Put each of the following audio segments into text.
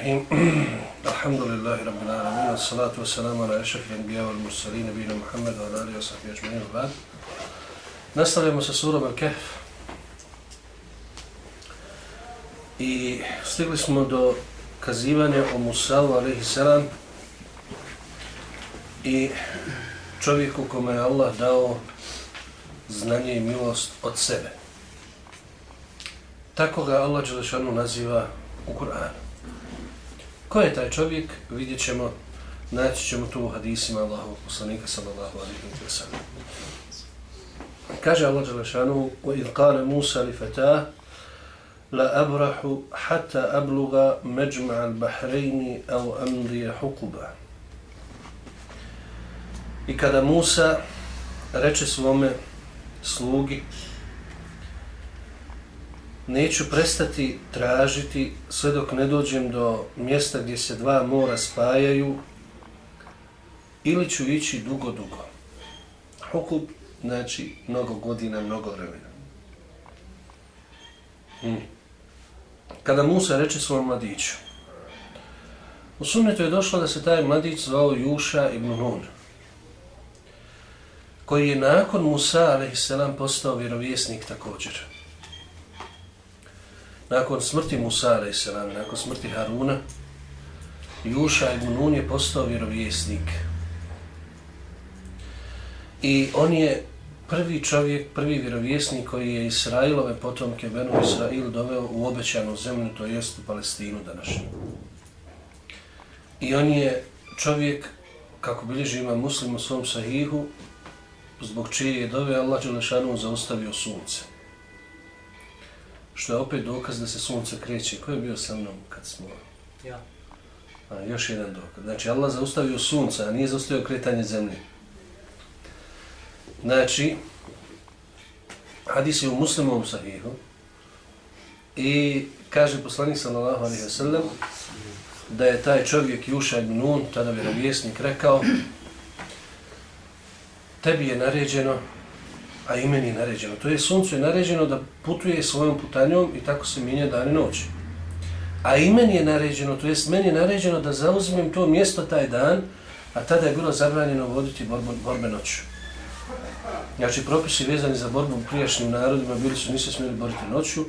الرحيم الحمد لله رب العالمين والصلاة والسلام على أشرف الأنبياء والمرسلين نبينا محمد وعلى آله وصحبه أجمعين وبعد Nastavljamo sa surom Al-Kahf i stigli smo do kazivanja o Musavu alaihi salam i čovjeku kome je Allah dao znanje i milost od sebe. Tako ga Allah Đelešanu naziva u Kur'anu. Ko je taj čovjek? Vidjet ćemo, naći ćemo tu u hadisima Allahovog poslanika sallallahu alaihi wa sallam. Kaže Allah Đelešanu وَإِذْ قَالَ مُوسَى لِفَتَاهُ لَأَبْرَحُ حَتَّى أَبْلُغَ مَجْمَعَ الْبَحْرَيْنِ أَوْ أَمْضِيَ حُقُبًا I kada Musa reče svome slugi neću prestati tražiti sve dok ne dođem do mjesta gdje se dva mora spajaju ili ću ići dugo, dugo. Hukub znači mnogo godina, mnogo vremena. Hmm. Kada Musa reče svom mladiću, u sunnetu je došlo da se taj mladić zvao Juša ibn Nun, koji je nakon Musa, a.s. postao vjerovjesnik također. Nakon smrti Musa, a.s. nakon smrti Haruna, Juša ibn Nun je postao vjerovjesnik. I on je prvi čovjek, prvi vjerovjesnik koji je Israilove potomke Benu Israil doveo u obećanu zemlju, to jest u Palestinu današnju. I on je čovjek, kako bilježi ima muslim u svom sahihu, zbog čije je dove Allah Đelešanu zaustavio sunce. Što je opet dokaz da se sunce kreće. Ko je bio sa mnom kad smo... Ja. A, još jedan dokaz. Znači, Allah zaustavio sunce, a nije zaustavio kretanje zemlje. Znači, hadis je u muslimovom sahihu i kaže poslanik sallallahu alaihi wa sallam da je taj čovjek Juša ibn Nun, tada vjerovjesnik, rekao tebi je naređeno, a i meni je naređeno. To je suncu je naređeno da putuje svojom putanjom i tako se minje dan i noć. A i meni je naređeno, to jest meni je naređeno da zauzmem to mjesto taj dan, a tada je bilo zabranjeno voditi borbu, borbe noću. Znači, propisi vezani za borbu u prijašnjim narodima bili su nisu smjeli boriti noću,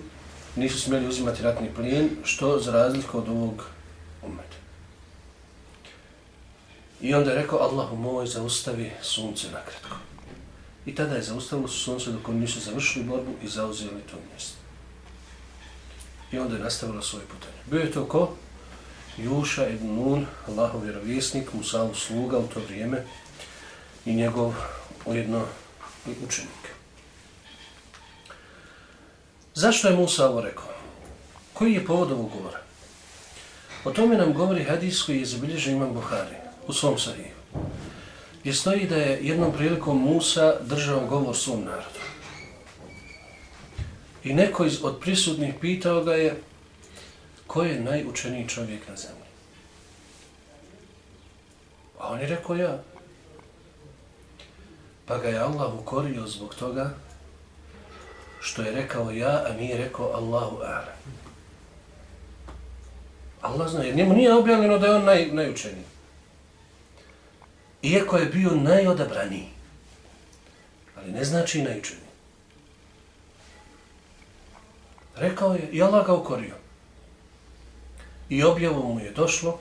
nisu smjeli uzimati ratni plijen, što za razliku od ovog umeta. I onda je rekao, Allahu moj, zaustavi sunce nakratko. I tada je zaustavilo su sunce dok oni nisu završili borbu i zauzeli to mjesto. I onda je nastavilo svoje putanje. Bio je to ko? Juša ibn Nun, Allahov vjerovjesnik, Musaov sluga u to vrijeme i njegov ujedno i učenik. Zašto je Musa ovo rekao? Koji je povod ovog govora? O tome nam govori hadis koji je zabilježen imam Buhari u svom sahiju. Gdje stoji da je jednom prilikom Musa držao govor svom narodu. I neko iz, od prisutnih pitao ga je ko je najučeniji čovjek na zemlji. A on je rekao ja. Pa ga je Allah ukorio zbog toga što je rekao ja, a nije rekao Allahu a'lam. Allah zna, jer njemu nije objavljeno da je on naj, najučeniji. Iako je bio najodabraniji. Ali ne znači i najčudniji. Rekao je, i Allah ga ukorio. I objavom mu je došlo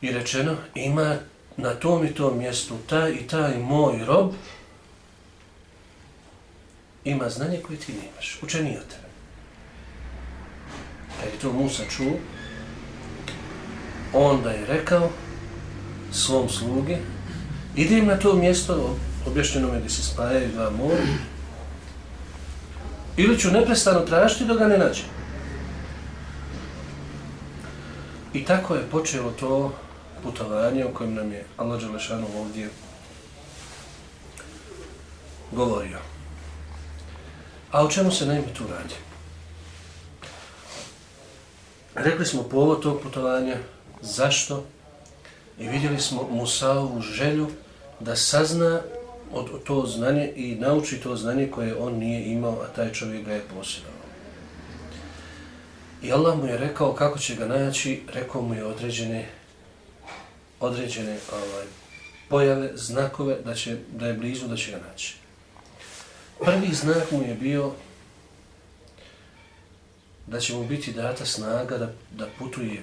i rečeno, ima na tom i tom mjestu taj i taj moj rob ima znanje koje ti nemaš, učenio od tebe. Kad je to Musa čuo, onda je rekao svom sluge, idem na to mjesto, objašnjeno me gdje se spajaju dva mora, ili ću neprestano tražiti da ga ne nađem. I tako je počelo to putovanje o kojem nam je Allah Đelešanu ovdje govorio. A o čemu se naime tu radi? Rekli smo povod tog putovanja, zašto? I vidjeli smo Musaovu želju da sazna od to znanje i nauči to znanje koje on nije imao, a taj čovjek ga je posjedao. I Allah mu je rekao kako će ga naći, rekao mu je određene, određene ovaj, pojave, znakove da, će, da je blizu da će ga naći. Prvi znak mu je bio da će mu biti data snaga da, da putuje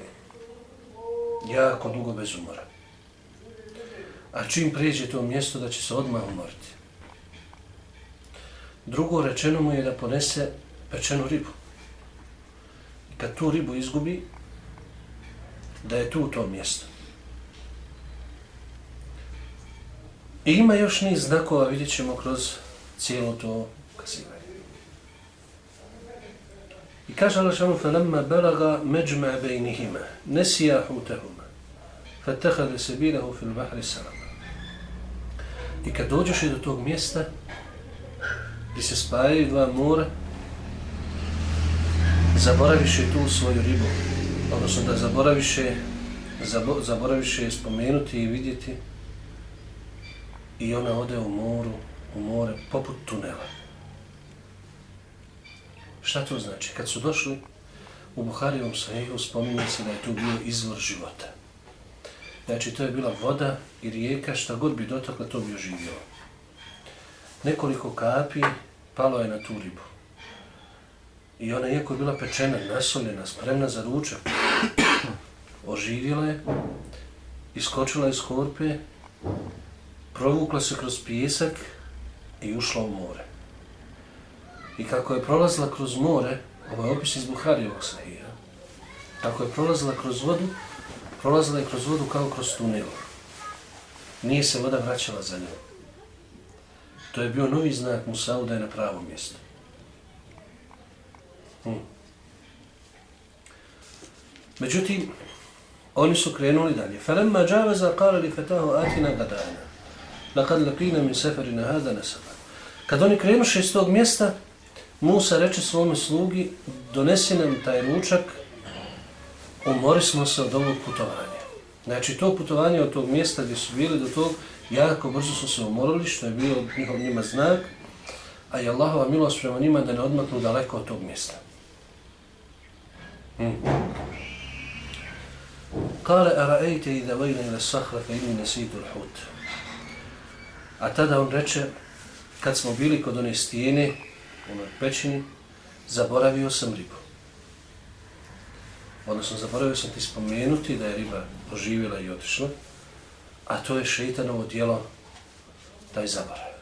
jako dugo bez umora. A čim pređe to mjesto da će se odmah umoriti. Drugo rečeno mu je da ponese pečenu ribu. I kad tu ribu izgubi, da je tu to mjesto. I ima još niz znakova, vidjet ćemo kroz cijelo to kasivanje. I kaže Allah šanu, فَلَمَّا بَلَغَ مَجْمَعَ بَيْنِهِمَا نَسِيَا حُوتَهُمَا فَتَّخَذَ سَبِيلَهُ فِي الْبَحْرِ سَلَمَا I kad dođeš do tog mjesta, gdje se spajaju dva mora, zaboraviš je tu svoju ribu, odnosno da zaboraviš je, zabo, zaboraviš je spomenuti i vidjeti i ona ode u moru, u more, poput tunela. Šta to znači? Kad su došli u Buharijevom sahihu, spominje se da je tu bio izvor života. Znači, to je bila voda i rijeka, šta god bi dotakla, to bi oživjelo. Nekoliko kapi palo je na tu ribu. I ona, iako je bila pečena, nasoljena, spremna za ručak, oživjela je, iskočila iz korpe, provukla se kroz pijesak i ušla u more. I kako je prolazila kroz more, ovo je opis iz Buhari ovog sahija, kako je prolazila kroz vodu, prolazila je kroz vodu kao kroz tunel. Nije se voda vraćala za nju. To je bio novi znak Musa'u da je na pravom mjestu. Hm. Međutim, oni su krenuli dalje. Falemma džaveza kale li fetahu atina gadana. Lakad lakina min seferina hada nasaba. Kad oni krenuše iz tog mjesta, Musa reče svome slugi, donesi nam taj ručak, umori smo se od ovog putovanja. Znači, to putovanje od tog mjesta gdje su bili do tog, jako brzo su se umorili, što je bio njihov njima znak, a je Allahova milost prema njima da ne odmaknu daleko od tog mjesta. Hmm. Kale, ara'ejte i da vajne ila sahra fe imi nesitu l'hut. A tada on reče, kad smo bili kod one stijene, onoj pećini, zaboravio sam ribu. Odnosno, zaboravio sam ti spomenuti da je riba oživjela i otišla, a to je šeitanovo dijelo taj zaborav.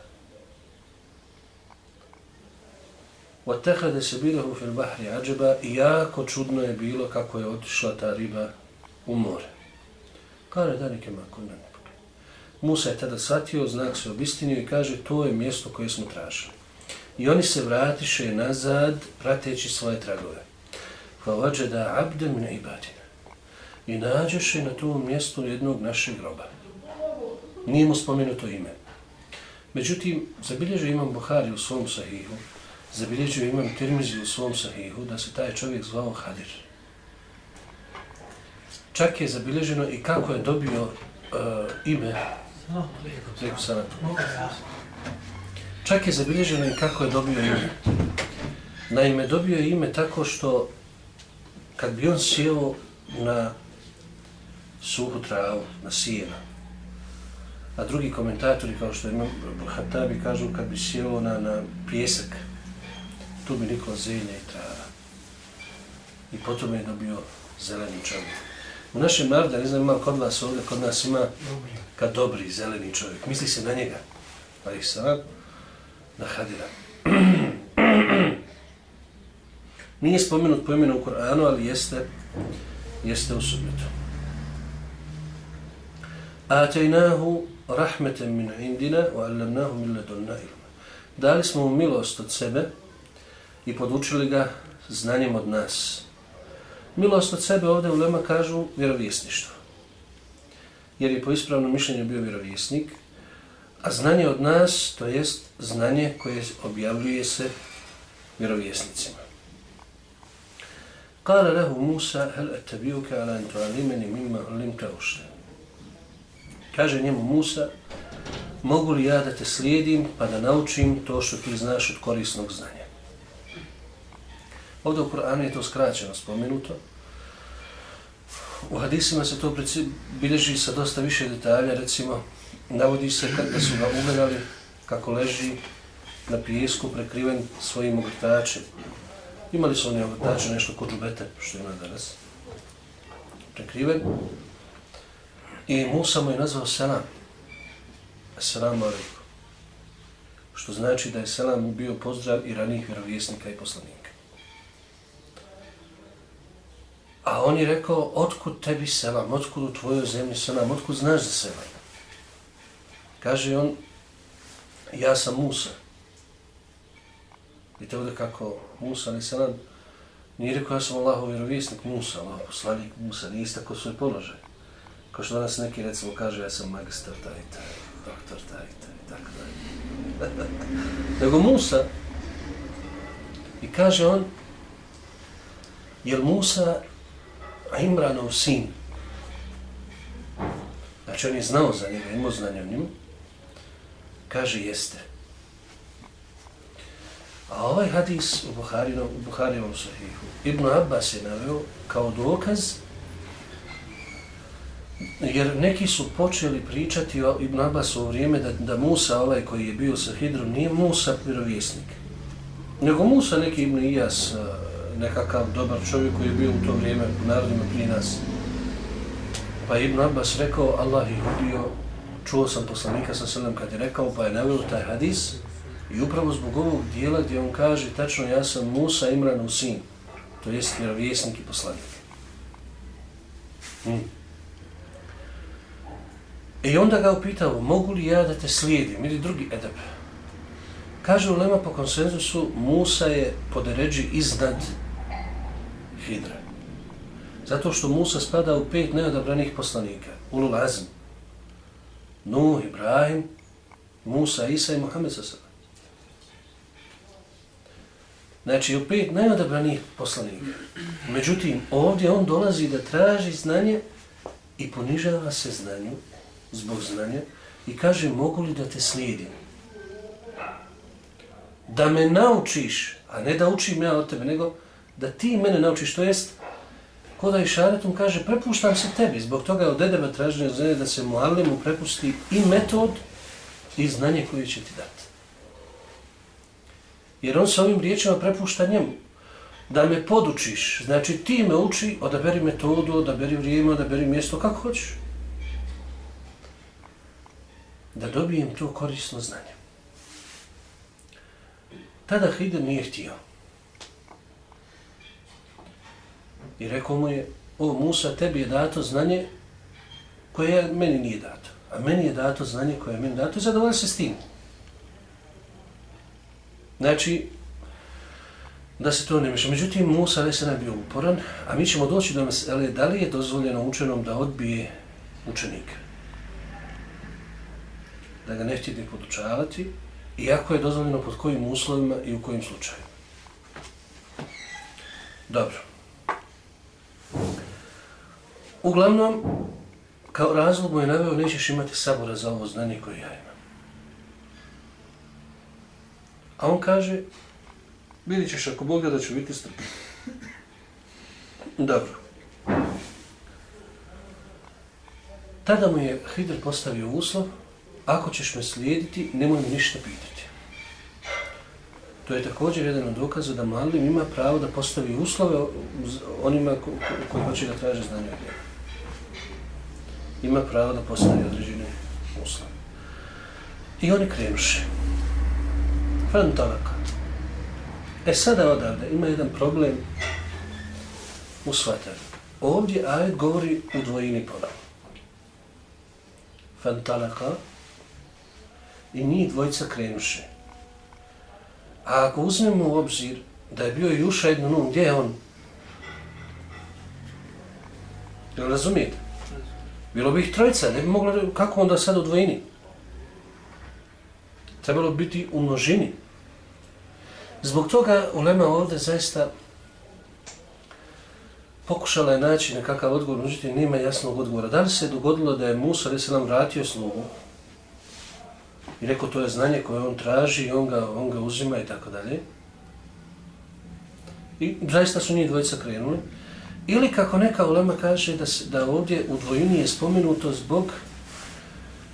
Otehrade se bile u Filbahri Ađeba i jako čudno je bilo kako je otišla ta riba u more. Kare da neke mako ne Musa je tada shvatio znak se obistinio i kaže to je mjesto koje smo tražili i oni se vratiše nazad prateći svoje tragove. Hvalađe da abde mi ne ibadine. I nađeše na tom mjestu jednog našeg groba. Nije mu spomenuto ime. Međutim, zabilježio imam Buhari u svom sahihu, zabilježio imam Tirmizi u svom sahihu da se taj čovjek zvao Hadir. Čak je zabilježeno i kako je dobio uh, ime. Zdravo, lijepo. Zdravo, Čak je zabilježeno i kako je dobio ime. Naime, dobio je ime tako što kad bi on sjeo na suhu travu, na sijena, a drugi komentatori kao što imam Hatabi kažu kad bi sjeo na, na pjesak, tu bi niklo zelje i trava. I potom je dobio zeleni čovjek. U našem narodu, ne znam, ima kod vas ovdje, kod nas ima kad dobri zeleni čovjek. Misli se na njega. Ih sam na Hadira. Nije spomenut po imenu u Koranu, ali jeste, jeste u sunnetu. Atejnahu rahmeten min indina wa allamnahu min ladunna ilma. Dali smo mu milost od sebe i podučili ga znanjem od nas. Milost od sebe ovdje u Lema kažu vjerovjesništvo. Jer je po ispravnom mišljenju bio vjerovjesnik, a znanje od nas, to jest znanje koje objavljuje se vjerovjesnicima. Kale lehu Musa, hel etabijuke ala entu alimeni mimma alim teušte. Kaže njemu Musa, mogu li ja da te slijedim pa da naučim to što ti znaš od korisnog znanja? Ovdje u Koranu je to skraćeno spomenuto. U hadisima se to bilježi sa dosta više detalja, recimo, navodi se kada su ga ugledali kako leži na pijesku prekriven svojim ogrtačem. Imali su oni ogrtače nešto kod džubete, što ima danas. Prekriven. I Musa mu je nazvao Selam. Assalamu alaikum. Što znači da je Selam bio pozdrav i ranih vjerovjesnika i poslanika. A on je rekao, otkud tebi Selam, otkud u tvojoj zemlji Selam, otkud znaš za Selam? Kaže on, ja sam Musa. Vidite ovdje kako Musa, ali Selam, nije rekao, ja sam Allahov vjerovjesnik Musa, Allah poslanik Musa, nije istako svoj položaj. Kao što danas neki recimo kaže, ja sam magistar taj, taj, doktor taj, taj, tako da. Nego Musa, i kaže on, jer Musa Imranov sin, znači on je znao za njega, imao znanje o njemu, kaže jeste. A ovaj hadis u Buharinom, u Buharinom sahihu, Ibn Abbas je naveo kao dokaz Jer neki su počeli pričati o Ibn Abbas u vrijeme da, da Musa, ovaj koji je bio sa Hidrom, nije Musa vjerovjesnik. Nego Musa neki Ibn Ijas, nekakav dobar čovjek koji je bio u to vrijeme u narodima prije nas. Pa Ibn Abbas rekao, Allah ih ubio, čuo sam poslanika sa sredem kad je rekao, pa je navio taj hadis. I upravo zbog ovog dijela gdje on kaže, tačno ja sam Musa Imranov sin, to jest vjerovjesnik i poslanik. Hmm. I onda ga upitao, mogu li ja da te slijedim ili drugi edep? Kaže u Lema po konsenzusu, Musa je po deređi iznad Hidra. Zato što Musa spada u pet neodabranih poslanika. Ulul Azim, Nuh, Ibrahim, Musa, Isa i Muhammed sa sada. Znači, u pet najodabranih poslanika. Međutim, ovdje on dolazi da traži znanje i ponižava se znanju zbog znanja i kaže mogu li da te slijedim? Da me naučiš, a ne da učim ja od tebe, nego da ti mene naučiš, to jest Ko da išaretom kaže prepuštam se tebi, zbog toga od dedeva traženja znanja da se muallimu prepusti i metod i znanje koje će ti dati. Jer on sa ovim riječima prepušta njemu. Da me podučiš, znači ti me uči, odaberi metodu, odaberi vrijeme, odaberi mjesto, kako hoćeš da dobijem to korisno znanje. Tada Hidr nije htio. I rekao mu je, o Musa, tebi je dato znanje koje meni nije dato. A meni je dato znanje koje je meni dato i zadovolj se s tim. Znači, da se to ne miša. Međutim, Musa ali se ne bio uporan, a mi ćemo doći do mesele da li je dozvoljeno učenom da odbije učenika da ga ne htjeti podučavati, iako je dozvoljeno pod kojim uslovima i u kojim slučaju. Dobro. Uglavnom, kao razlog mu je naveo, nećeš imati sabora za ovo znanje koje ja imam. A on kaže, vidit ćeš ako Bog da ću biti strpljiv. Dobro. Tada mu je Hidr postavio uslov, ako ćeš me slijediti, nemoj mi ništa pitati. To je također jedan od dokaza da malim ima pravo da postavi uslove onima ko, ko, koji hoće da traže znanje od njega. Ima pravo da postavi određene uslove. I oni krenuše. Fantalaka. E sada odavde ima jedan problem u shvatanju. Ovdje ajed govori u dvojini ponovno. Fantalaka i njih dvojica krenuše. A ako uzmemo u obzir da je bio Juša jedno nun, gdje je on? Jel razumijete? Bilo bi ih trojica, ne bi moglo, kako onda sad u dvojini? Trebalo biti u množini. Zbog toga Ulema ovdje zaista pokušala je naći nekakav odgovor, međutim nema jasnog odgovora. Da li se dogodilo da je Musa, se nam vratio slugu, I rekao, to je znanje koje on traži i on ga, on ga uzima i tako dalje. I zaista su njih dvojica krenuli. Ili kako neka ulema kaže da, se, da ovdje u dvojini je spomenuto zbog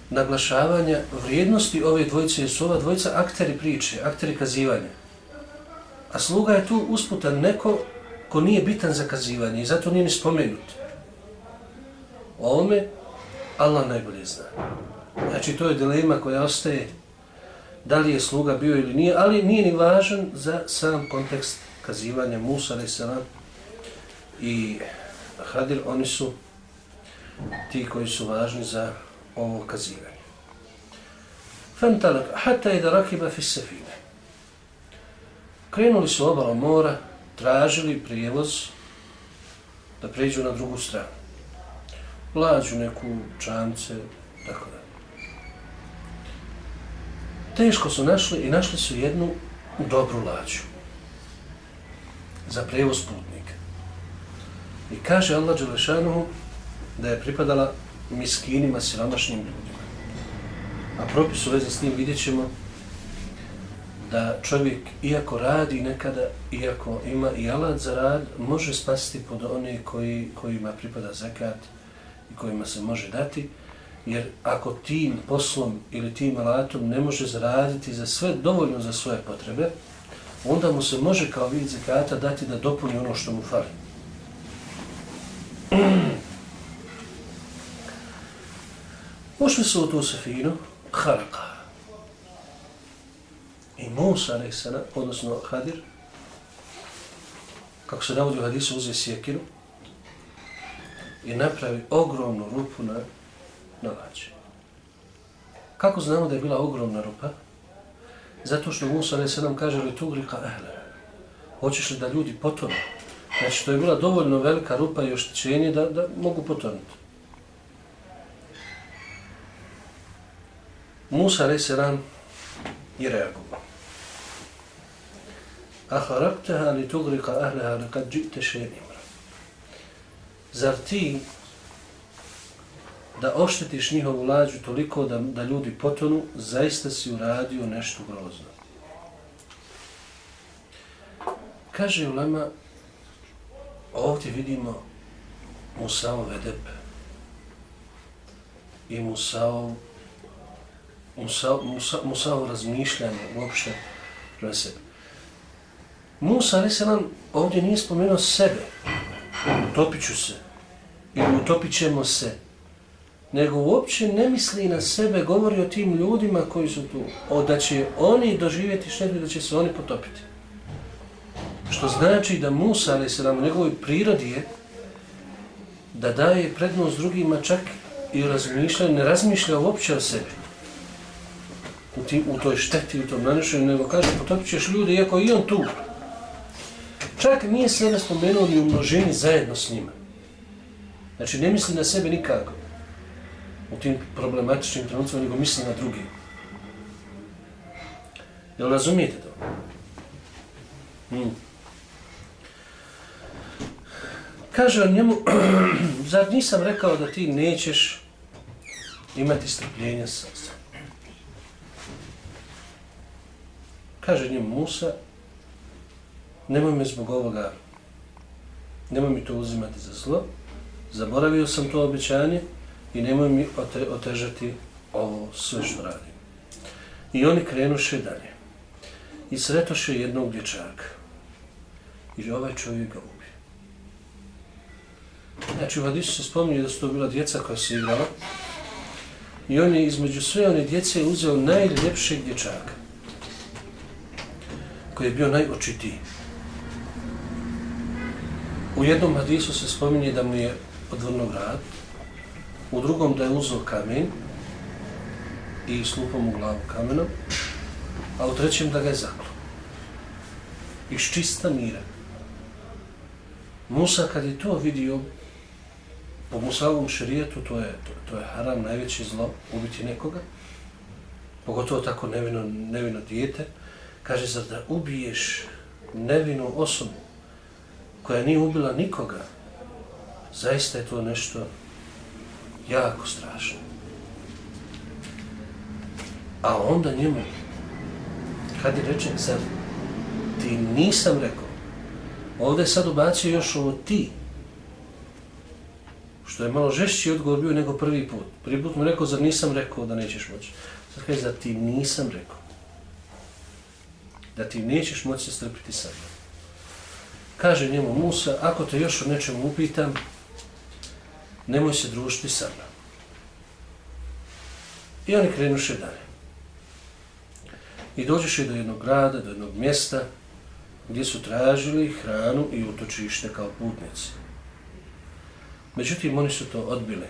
naglašavanja vrijednosti ove dvojice, jer su ova dvojica akteri priče, akteri kazivanja. A sluga je tu usputan neko ko nije bitan za kazivanje i zato nije ni spomenut. O ovome Allah najbolje zna. Znači to je dilema koja ostaje da li je sluga bio ili nije, ali nije ni važan za sam kontekst kazivanja Musa a.s i Hadir, oni su ti koji su važni za ovo kazivanje. Fantalak, hata i da rakiba fi sefine. Krenuli su obalo mora, tražili prijevoz da pređu na drugu stranu. Lađu neku čance, tako da. Teško su našli i našli su jednu dobru lađu za prevoz puta. I kaže Allah Đelešanuhu da je pripadala miskinima, siromašnim ljudima. A propis u vezi s njim vidjet ćemo da čovjek, iako radi nekada, iako ima i alat za rad, može spasiti pod one koji, kojima pripada zakat i kojima se može dati, jer ako tim poslom ili tim alatom ne može zaraditi za sve dovoljno za svoje potrebe, onda mu se može kao vid zakata dati da dopuni ono što mu fali. Ušli su u tu safinu, haraka. I Musa, alaihissana, odnosno Hadir, kako se navodi u hadisu, uze sjekiru i napravi ogromnu rupu na, na lađe. Kako znamo da je bila ogromna rupa? Zato što Musa alaihissana kaže li tugrika ehle. Hoćeš li da ljudi potonu? Znači, to je bila dovoljno velika rupa i oštećenje da, da mogu potonuti. Musa reseran i reagovao. A haraktaha li tugrika ahleha li kad džite še imra. Zar ti da oštetiš njihovu lađu toliko da, da ljudi potonu, zaista si uradio nešto grozno. Kaže ulema, ovdje vidimo Musao Vedep i Musao, Musao, Musao, Musao razmišljanje uopšte prema sebi. Musa ali se nam ovdje nije spomenuo sebe, utopit ću se, ili utopit ćemo se, nego uopće ne misli na sebe, govori o tim ljudima koji su tu, o da će oni doživjeti štetu da će se oni potopiti. Što znači da Musa ali se nam u njegovoj prirodi je da daje prednost drugima čak i razmišlja, ne razmišlja uopće o sebi. U, tim, u toj šteti, u tom nanišenju, nego kaže potopit ćeš ljude, iako i on tu, Čak nije sebe spomenuo ni u množini zajedno s njima. Znači, ne misli na sebe nikako u tim problematičnim trenucima, nego misli na drugi. Jel razumijete to? Hmm. Kaže on njemu, zar nisam rekao da ti nećeš imati strpljenja sa Kaže njemu Musa, nemoj me zbog ovoga, nemoj mi to uzimati za zlo, zaboravio sam to obećanje i nemoj mi ote, otežati ovo sve što radim. I oni krenuše dalje. I sretoše jednog dječaka. I ovaj čovjek ga. Znači u Hadisu se spominje da su to bila djeca koja se igrala. I on je između sve one djece uzeo najljepšeg dječaka. Koji je bio najočitiji. U jednom hadisu se spominje da mu je odvrno grad, u drugom da je uzeo kamen i slupom u glavu kamenom, a u trećem da ga je zaklo. Iz čista mira. Musa kad je to vidio, po Musavom šerijetu, to je, to, to je haram, najveće zlo, ubiti nekoga, pogotovo tako nevino, nevino dijete, kaže, zar da ubiješ nevinu osobu, koja nije ubila nikoga, zaista je to nešto jako strašno. A onda njemu, kad je rečen, zar ti nisam rekao Ovdje sad ubacio još ovo ti. Što je malo žešći odgovor bio nego prvi put. Prvi put mu rekao, zar nisam rekao da nećeš moći? Sad kaže, zar ti nisam rekao. Da ti nećeš moći se strpiti sa mnom. Kaže njemu Musa, ako te još o nečemu upitam, nemoj se družiti sa mnom. I oni krenuše dalje. I dođeš do jednog grada, do jednog mjesta, gdje su tražili hranu i utočište kao putnici. Međutim, oni su to odbili.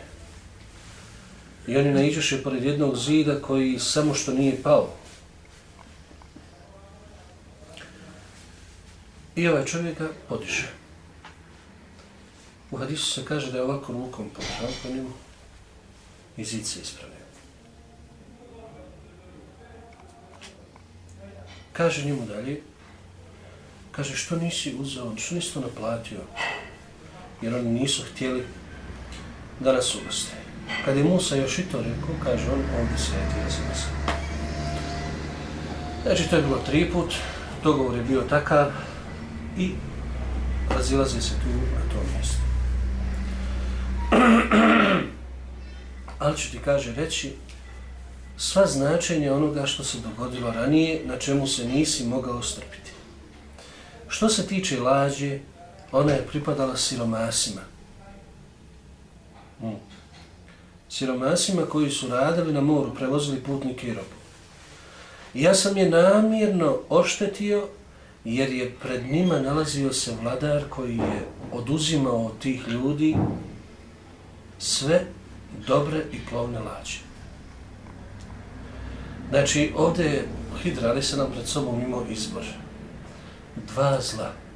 I oni naiđeše pored jednog zida koji samo što nije pao. I ovaj čovjek ga podiše. U hadisu se kaže da je ovako rukom podrao po pa njemu i zid se ispravio. Kaže njemu dalje, kaže što nisi uzao, što nisi to naplatio? Jer oni nisu htjeli da nas ugoste. Kad je Musa još i to rekao, kaže on, ovdje se je tira se Znači, to je bilo tri put, dogovor je bio takav i razilaze se tu na tom mjestu. Ali ću ti kaže reći, sva značenja onoga što se dogodilo ranije, na čemu se nisi mogao strpiti. Što se tiče lađe, ona je pripadala siromasima. Hmm. Siromasima koji su radili na moru, prevozili putnike i robu. Ja sam je namjerno oštetio jer je pred njima nalazio se vladar koji je oduzimao od tih ljudi sve dobre i plovne lađe. Znači, ovdje je Hidra, ali se nam pred sobom imao izbor. Dva zla.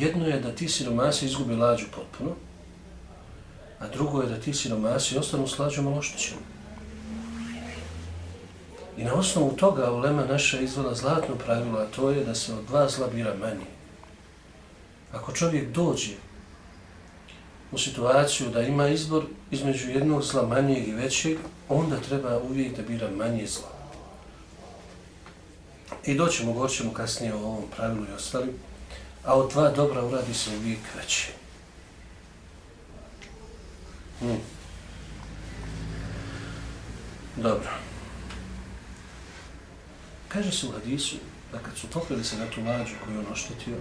Jedno je da ti siromasi izgubi lađu potpuno, a drugo je da ti siromasi ostanu s lađom aloštećenom. I na osnovu toga ulema naša izvela zlatno pravilo, a to je da se od dva zla bira manje. Ako čovjek dođe u situaciju da ima izbor između jednog zla manjeg i većeg, onda treba uvijek da bira manje zla. I doćemo, goćemo kasnije o ovom pravilu i ostalim, a od dva dobra uradi se uvijek veće. Hmm. Dobro. Kaže se u hadisu da kad su topili se na tu lađu koju on oštetio,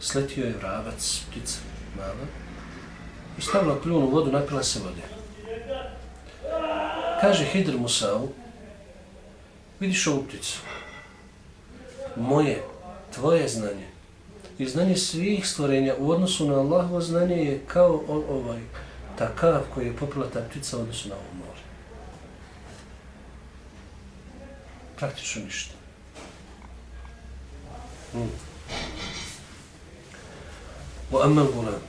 sletio je vrabac, ptica, mala, i stavila pljun u vodu, napila se vode. Kaže Hidr Musavu, vidiš ovu pticu, moje, tvoje znanje i znanje svih stvorenja u odnosu na Allahovo znanje je kao ovaj takav koji je popila ta ptica u odnosu na ovo more. Praktično ništa. Hmm. وأما الغلام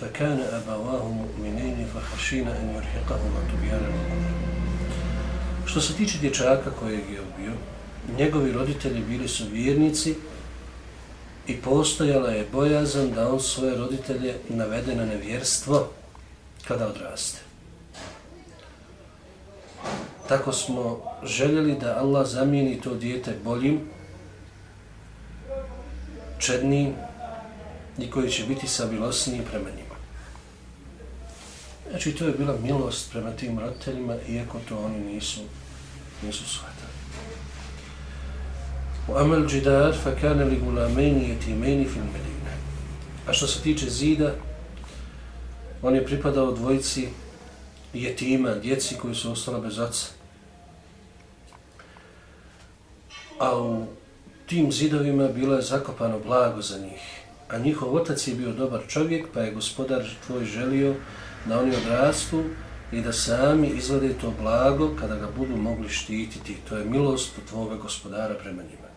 فكان أبواه مؤمنين فخشينا أن يرهقهما طغيانا وكفرا Što se tiče dječaka kojeg je ubio, njegovi roditelji bili su vjernici i postojala je bojazan da on svoje roditelje navede na nevjerstvo kada odraste. Tako smo željeli da Allah zamijeni to dijete boljim, čednim i koji će biti sabilosniji prema njima. Znači, to je bila milost prema tim roditeljima, iako to oni nisu, nisu svoje. وأما amel فكان لغلامين يتيمين في المدينة. A što se tiče zida, on je pripadao dvojici jetima, djeci koji su ostala bez oca. A u tim zidovima bilo je zakopano blago za njih. A njihov otac je bio dobar čovjek, pa je gospodar tvoj želio da oni odrastu i da sami izvade to blago kada ga budu mogli štititi. To je milost tvoga gospodara prema njima.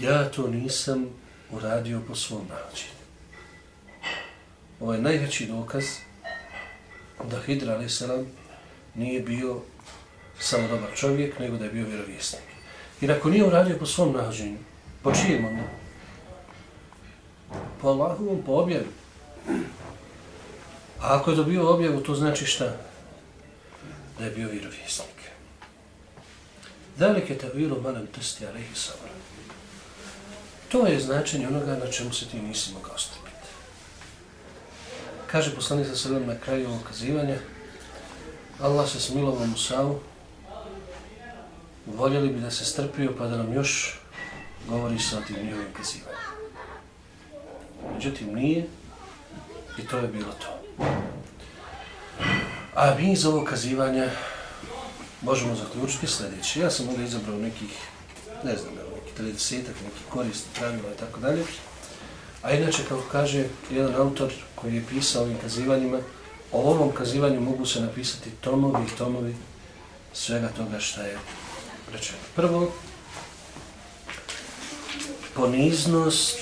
Ja to nisam uradio po svom načinu. Ovo je najveći dokaz da Hidra a.s. nije bio samo dobar čovjek, nego da je bio vjerovjesnik. Jer ako nije uradio po svom nađenju, po čijem onda? Po Allahovom, po objavi. A ako je dobio objavu, to znači šta? Da je bio vjerovjesnik. Dalike te vilu manem testi, ali. To je značenje onoga na čemu se ti nisi mogao strpiti. Kaže poslanik sa sredom na kraju ovog kazivanja, Allah se smilovao Musavu, voljeli bi da se strpio pa da nam još govori sa tim njihovim kazivanjem. Međutim, nije i to je bilo to. A mi iz ovog kazivanja možemo zaključiti sljedeće. Ja sam ovdje izabrao nekih, ne znam, neki 30 neki koristi, pravila i tako dalje. A inače, kako kaže jedan autor koji je pisao ovim kazivanjima, o ovom kazivanju mogu se napisati tomovi i tomovi svega toga što je rečeno. Prvo, poniznost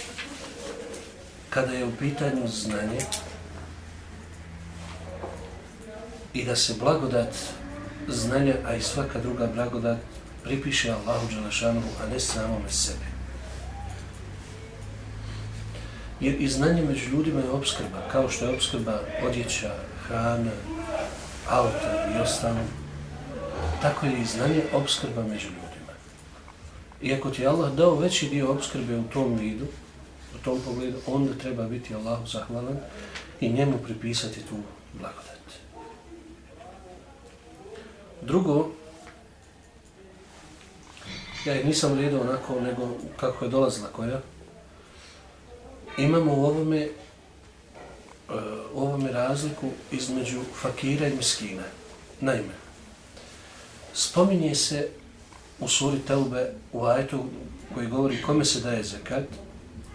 kada je u pitanju znanje i da se blagodat znanja, a i svaka druga blagodat pripiše Allahu Đelešanovu, a ne samome sebe. Jer i znanje među ljudima je obskrba, kao što je obskrba odjeća, hrana, auta i ostalo. Tako je i znanje obskrba među ljudima. Iako ti je Allah dao veći dio obskrbe u tom vidu, u tom pogledu, onda treba biti Allahu zahvalan i njemu pripisati tu blagodat. Drugo, ja ih nisam redao onako nego kako je dolazila koja, imamo u ovome, uh, u ovome razliku između fakira i miskina. Naime, spominje se u suri Teube u ajetu koji govori kome se daje zekat,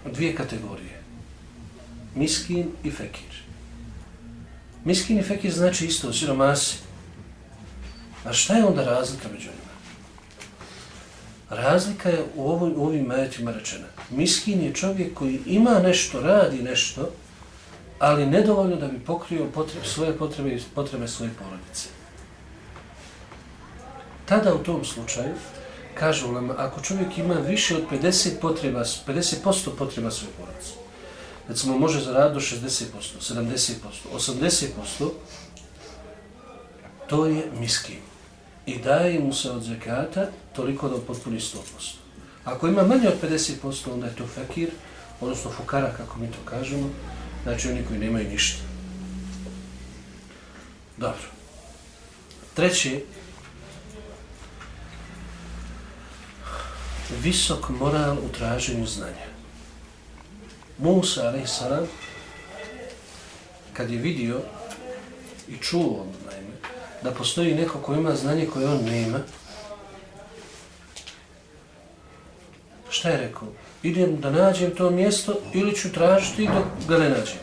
dvije kategorije. Miskin i fekir. Miskin i fekir znači isto, siromasi. A šta je onda razlika među njima? Razlika je u, ovoj, u ovim majetima rečena. Miskin je čovjek koji ima nešto, radi nešto, ali nedovoljno da bi pokrio potreb, svoje potrebe i potrebe svoje porodice. Tada u tom slučaju, kažu nam, ako čovjek ima više od 50 potreba, 50% potreba svoje porodice, recimo može zaraditi do 60%, 70%, 80%, to je miskin i daje mu se od zekata toliko da potpuni 100%. Ako ima manje od 50%, onda je to fakir, odnosno fukara, kako mi to kažemo, znači oni koji nemaju ništa. Dobro. Treći, visok moral u traženju znanja. Musa, ali salam, kad je vidio i čuo, ono da postoji neko ko ima znanje koje on nema, šta je rekao? Idem da nađem to mjesto ili ću tražiti dok ga ne nađem.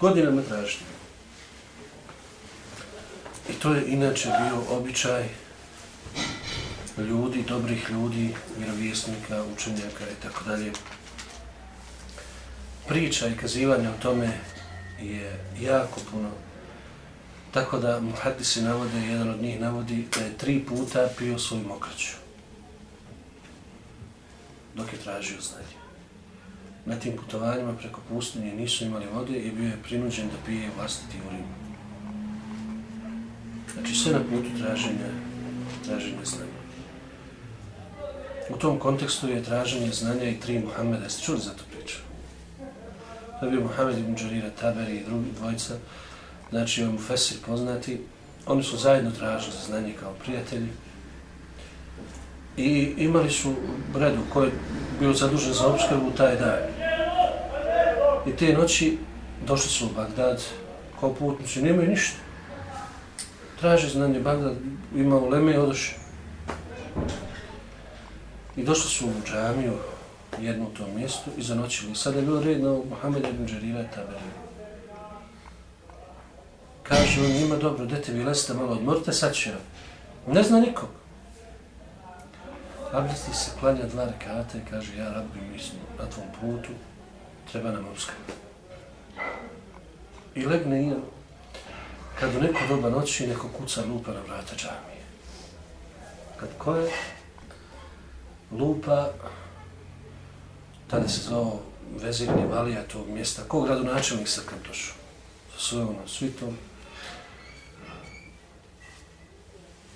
Godinama tražiti. I to je inače bio običaj ljudi, dobrih ljudi, vjerovjesnika, učenjaka i tako dalje. Priča i kazivanje o tome je jako puno Tako da muhadisi navode, jedan od njih navodi da je tri puta pio svoju mokraću. Dok je tražio znanje. Na tim putovanjima preko pustinje nisu imali vode i bio je prinuđen da pije vlastiti urin. Znači sve na putu traženja, traženja znanja. U tom kontekstu je traženje znanja i tri Muhammeda. Jeste čuli za to priču? To je bio Muhammed ibn Đarira Taberi i drugi dvojica znači ovaj Mufesir poznati, oni su zajedno tražili znanje kao prijatelji i imali su bredu koji je bio zadužen za obskrbu taj dan. I te noći došli su u Bagdad kao putnici, nemaju ništa. Traže znanje Bagdad, ima u Leme i odošli. I došli su u džamiju, jednu u tom mjestu i zanoćili. Sada je bilo red na Muhammed ibn Đarira Taberiju. Kaže on njima, dobro, dete vi leste malo odmorite, sad će Ne zna nikog. Abdesti se klanja dva rekata i kaže, ja rabi mislim na tvom putu, treba nam obskrba. I legne i kad u neko doba noći neko kuca lupa na vrata džamije. Kad ko je lupa, tada se zvao vezirni valija tog mjesta, kog gradonačelnik sa kad došao, sa svojom svitom,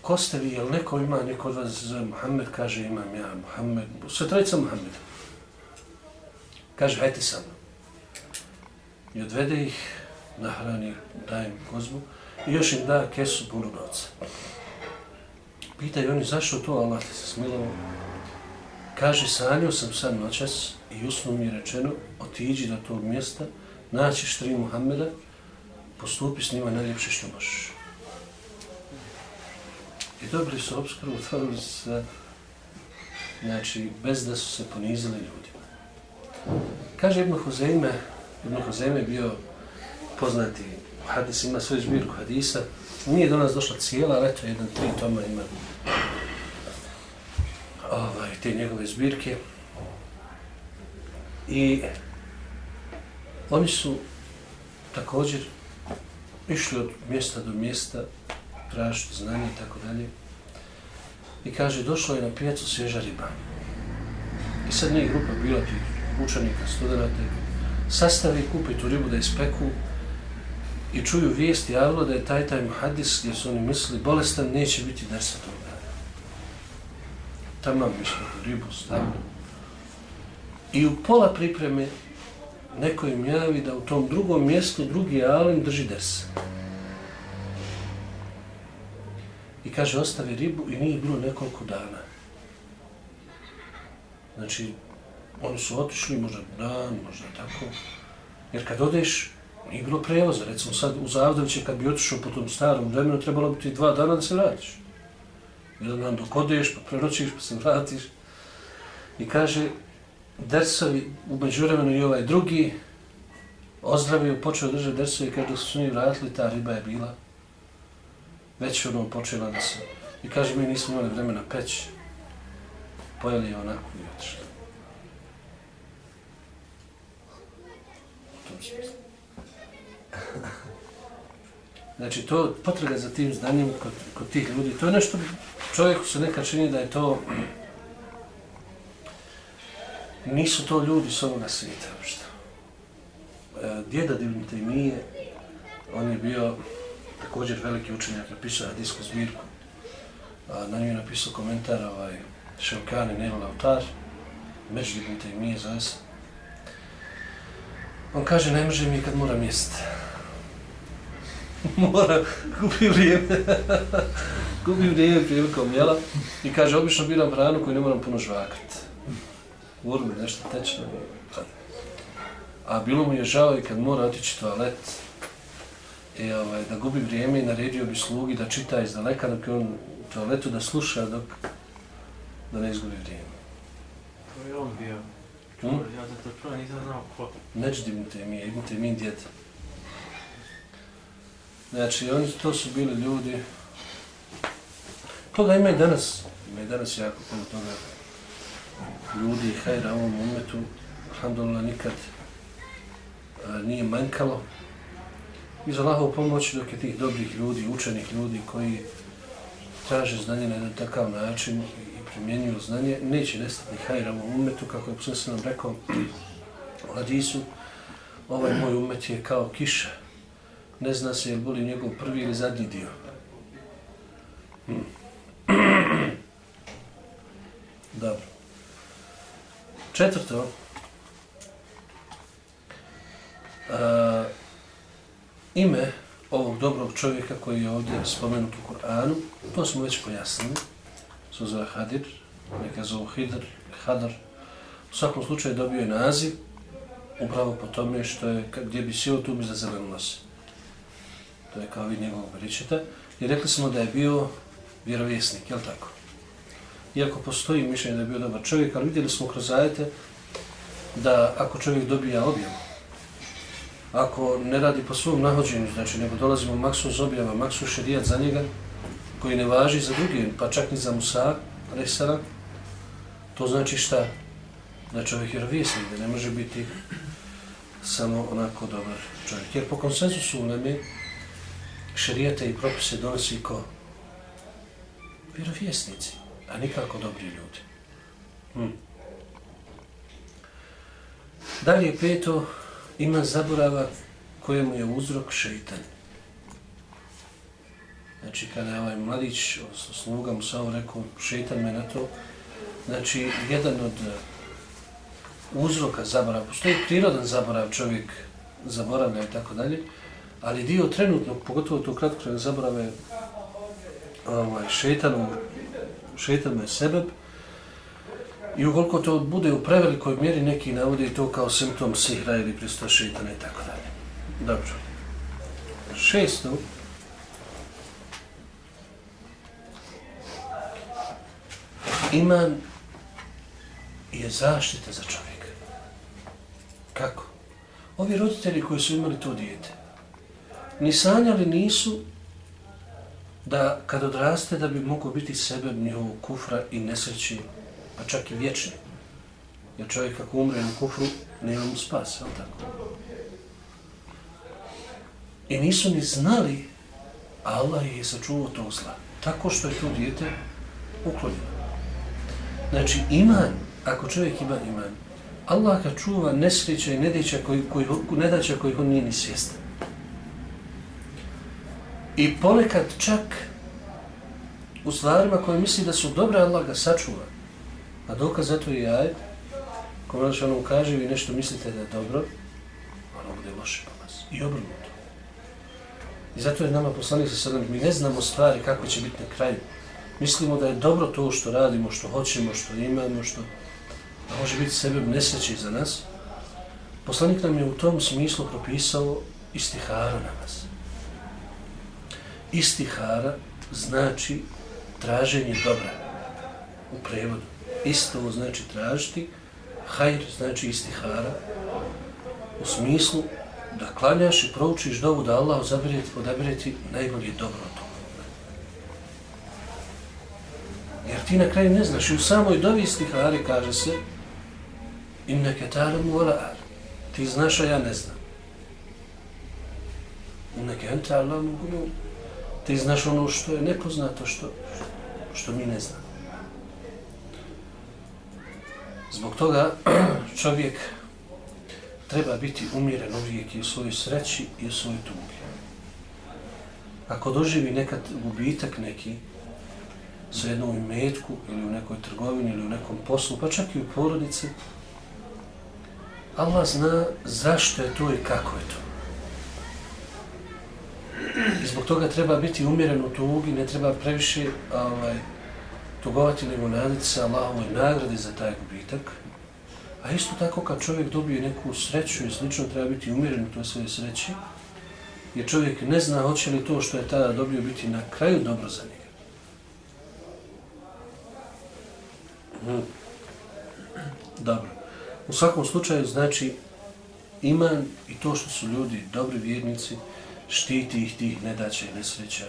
ko ste vi, jel neko ima, neko od vas zove Muhammed, kaže imam ja, Muhammed, sve trojica Muhammed. Kaže, hajte sa mnom. I odvede ih, nahrani, daje im kozbu i još im da kesu puno novca. Pitaju oni, zašto to Allah ti se smilovo? Kaže, sanio sam sad noćas i usno mi je rečeno, otiđi do tog mjesta, naćiš tri Muhammeda, postupi s njima najljepše što možeš. I dobili su obskrbu, otvorili su se, znači, bez da su se ponizili ljudima. Kaže Ibn Huzeime, Ibn Huzeime je bio poznati hadis, ima svoju zbirku hadisa, nije do nas došla cijela, ali eto, jedan, tri toma ima ovaj, te njegove zbirke. I oni su također išli od mjesta do mjesta, tražiti znanje i tako dalje. I kaže, došlo je na pijacu svježa riba. I sad nije grupa bila tih učenika, studenta, sastavi i kupi tu ribu da ispeku i čuju vijest javilo da je taj taj muhadis gdje su oni mislili bolestan, neće biti dersa tog dana. Tamo mi smo tu ribu stavili. I u pola pripreme neko im javi da u tom drugom mjestu drugi alim drži dersa. I kaže, ostavi ribu i nije bilo nekoliko dana. Znači, oni su otišli možda dan, možda tako. Jer kad odeš, nije bilo prevoza. Recimo sad u Zavdoviće kad bi otišao po tom starom vremenu, trebalo bi ti dva dana da se vratiš. Jedan dan dok odeš, pa prenoćiš, pa se vratiš. I kaže, Dersovi, u međuvremenu i ovaj drugi, ozdravio, počeo držati Dersovi, kaže, dok su njih vratili, ta riba je bila već ono počela da se... I kaže, mi nismo imali vremena peć. Pojeli je onako i otišli. Znači, to potraga za tim znanjem kod, kod tih ljudi, to je nešto, čovjeku se nekad čini da je to, nisu to ljudi s ovoga svijeta, što. E, djeda Divnite Mije, on je bio također veliki učenjak, napisao hadijsku zbirku, a, na nju je napisao komentar ovaj, Ševkani Nero Lautar, Među Divnite mi je se. On kaže, ne može mi kad moram jest. mora, gubi vrijeme. gubi vrijeme prilikom jela. I kaže, obično biram hranu koju ne moram puno žvakati. Urme, nešto tečno. A bilo mu je žao i kad mora otići toalet, i ovaj, da gubi vrijeme i naredio bi slugi da čita iz daleka dok je on u toaletu da sluša dok da ne izgubi vrijeme. To je on bio. Hmm? Ja da to čuo, nisam znao ko. Neđdi mu te mi, ibn te mi djed. Znači, oni to su bili ljudi. Toga ima i danas. Ima i danas jako puno toga. Ljudi, hajra, ovom umetu, alhamdulillah, nikad a, nije manjkalo. I za Allahovu pomoć dok je tih dobrih ljudi, učenih ljudi koji traže znanje na jedan takav način i primjenjuju znanje, neće nestati ni hajra u umetu, kako je posljedno nam rekao u Hadisu, ovaj moj umet je kao kiša. Ne zna se je li boli njegov prvi ili zadnji dio. Hmm. Dobro. Četvrto, a, ime ovog dobrog čovjeka koji je ovdje spomenut u Kur'anu, to smo već pojasnili, su zove Hadir, neka zove Hidr, Hadar. U svakom slučaju dobio je naziv, upravo po tome što je, gdje bi sjeo tu bi za zelenu nosi. To je kao vid njegovog beričeta. I rekli smo da je bio vjerovjesnik, jel tako? Iako postoji mišljenje da je bio dobar čovjek, ali vidjeli smo kroz zajete da ako čovjek dobija objavu, ako ne radi po svom nahođenju, znači nego dolazimo maksu maksus maksu šerijat za njega, koji ne važi za druge, pa čak ni za Musa, Resara, to znači šta? Znači, ovaj da čovjek je rovjesnik, da ne može biti samo onako dobar čovjek. Jer po konsensusu u neme šerijate i propise donosi ko? Vjerovjesnici, a nikako dobri ljudi. Hm. Dalje peto, ima zaborava kojemu je uzrok šeitan. Znači, kada je ovaj mladić, odnosno sluga mu samo rekao, šeitan me na to, znači, jedan od e, uzroka zaborava. Postoji prirodan zaborav, čovjek zaboravlja i tako dalje, ali dio trenutnog, pogotovo to kratko zaborave, ovaj, šetanom, šetanom je sebeb, I ukoliko to bude u prevelikoj mjeri, neki navode to kao simptom sihra ili pristo šeitana i tako dalje. Dobro. Šesto. Iman je zaštita za čovjeka. Kako? Ovi roditelji koji su imali to dijete, ni sanjali nisu da kad odraste da bi mogo biti sebe njihovog kufra i nesreći a čak i vječni. Jer čovjek kako umre na kufru, nema mu spas, je tako? I nisu ni znali, Allah je sačuvao to zla. Tako što je to dijete uklonjeno. Znači, iman, ako čovjek ima iman, Allah ga čuva nesreća i nedaća koji, koji, nedaća kojih on nije ni svjestan. I ponekad čak u stvarima koje misli da su dobre, Allah ga sačuva. A dokaz za to je ajet, ko ono kaže, vi nešto mislite da je dobro, ono bude loše po vas. I obrnuto. I zato je nama poslanik sa sredom, mi ne znamo stvari kako će biti na kraju. Mislimo da je dobro to što radimo, što hoćemo, što imamo, što a može biti sebe nesreći za nas. Poslanik nam je u tom smislu propisao istiharu na nas. Istihara znači traženje dobra u prevodu isto znači tražiti, hajr znači istihara, u smislu da klanjaš i proučiš dovu da Allah odabireti, odabireti najbolje dobro to. Jer ti na kraju ne znaš, i u samoj dovi istihari kaže se im neke talam. Ti znaš, a ja ne znam. Im neke entalam Ti znaš ono što je nepoznato, što, što mi ne znamo. Zbog toga čovjek treba biti umjeren uvijek i u svojoj sreći i u svojoj tugi. Ako doživi nekad gubitak neki, sa jednom imetku ili u nekoj trgovini ili u nekom poslu, pa čak i u porodici, Allah zna zašto je to i kako je to. I zbog toga treba biti umjeren u tugi, ne treba previše ovaj, tugovati nego nadati se Allahovoj nagradi za taj gubitak. A isto tako kad čovjek dobije neku sreću i slično treba biti umjeren u toj svoje sreći, jer čovjek ne zna hoće li to što je tada dobio biti na kraju dobro za njega. Hmm. Dobro. U svakom slučaju znači iman i to što su ljudi dobri vjernici štiti ih tih nedaća i nesreća,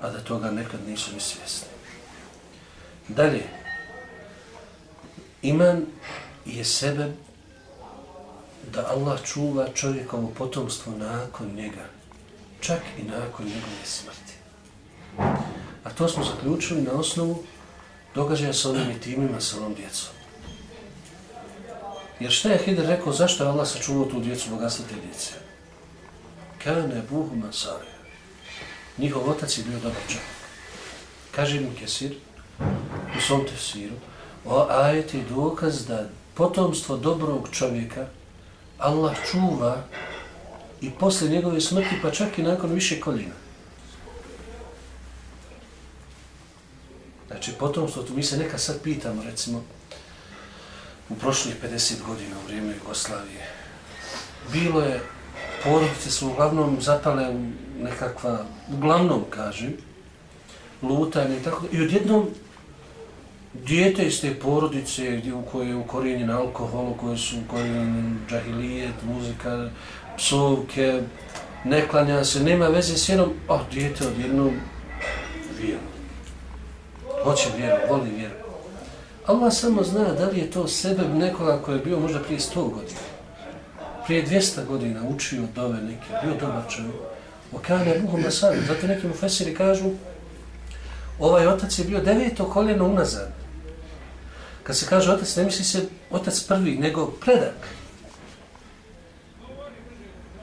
a da toga nekad nisu ni svjesni. Dalje, iman je sebe da Allah čuva čovjekovo potomstvo nakon njega, čak i nakon njegove smrti. A to smo zaključili na osnovu događaja sa onim i timima, sa onom djecom. Jer šta je Hidr rekao, zašto je Allah sačuvao tu djecu, bogatstva te djece? Kane buhu masari. Njihov otac je bio dobar čovjek. Kaže im Kesir, svom tefsiru, o ajet je dokaz da potomstvo dobrog čovjeka Allah čuva i posle njegove smrti, pa čak i nakon više koljina. Znači, potomstvo, tu mi se neka sad pitamo, recimo, u prošlih 50 godina u vrijeme Jugoslavije, bilo je, porodice su uglavnom zapale u nekakva, uglavnom, kažem, lutanje i tako, i odjednom dijete iz te porodice gdje, u kojoj je ukorijenjen alkohol, u kojoj su ukorijenjen džahilijet, muzika, psovke, ne klanja se, nema veze s jednom, oh, dijete od jednom vjeru. Hoće vjeru, voli vjeru. Allah samo zna da li je to sebe nekoga koji je bio možda prije 100 godina, prije 200 godina učio dove neke, bio dobar čovjek. Okane Ruhom Nasari, zato neki mu fesiri kažu, ovaj otac je bio deveto koljeno unazad. Kad se kaže otac, ne misli se otac prvi, nego predak.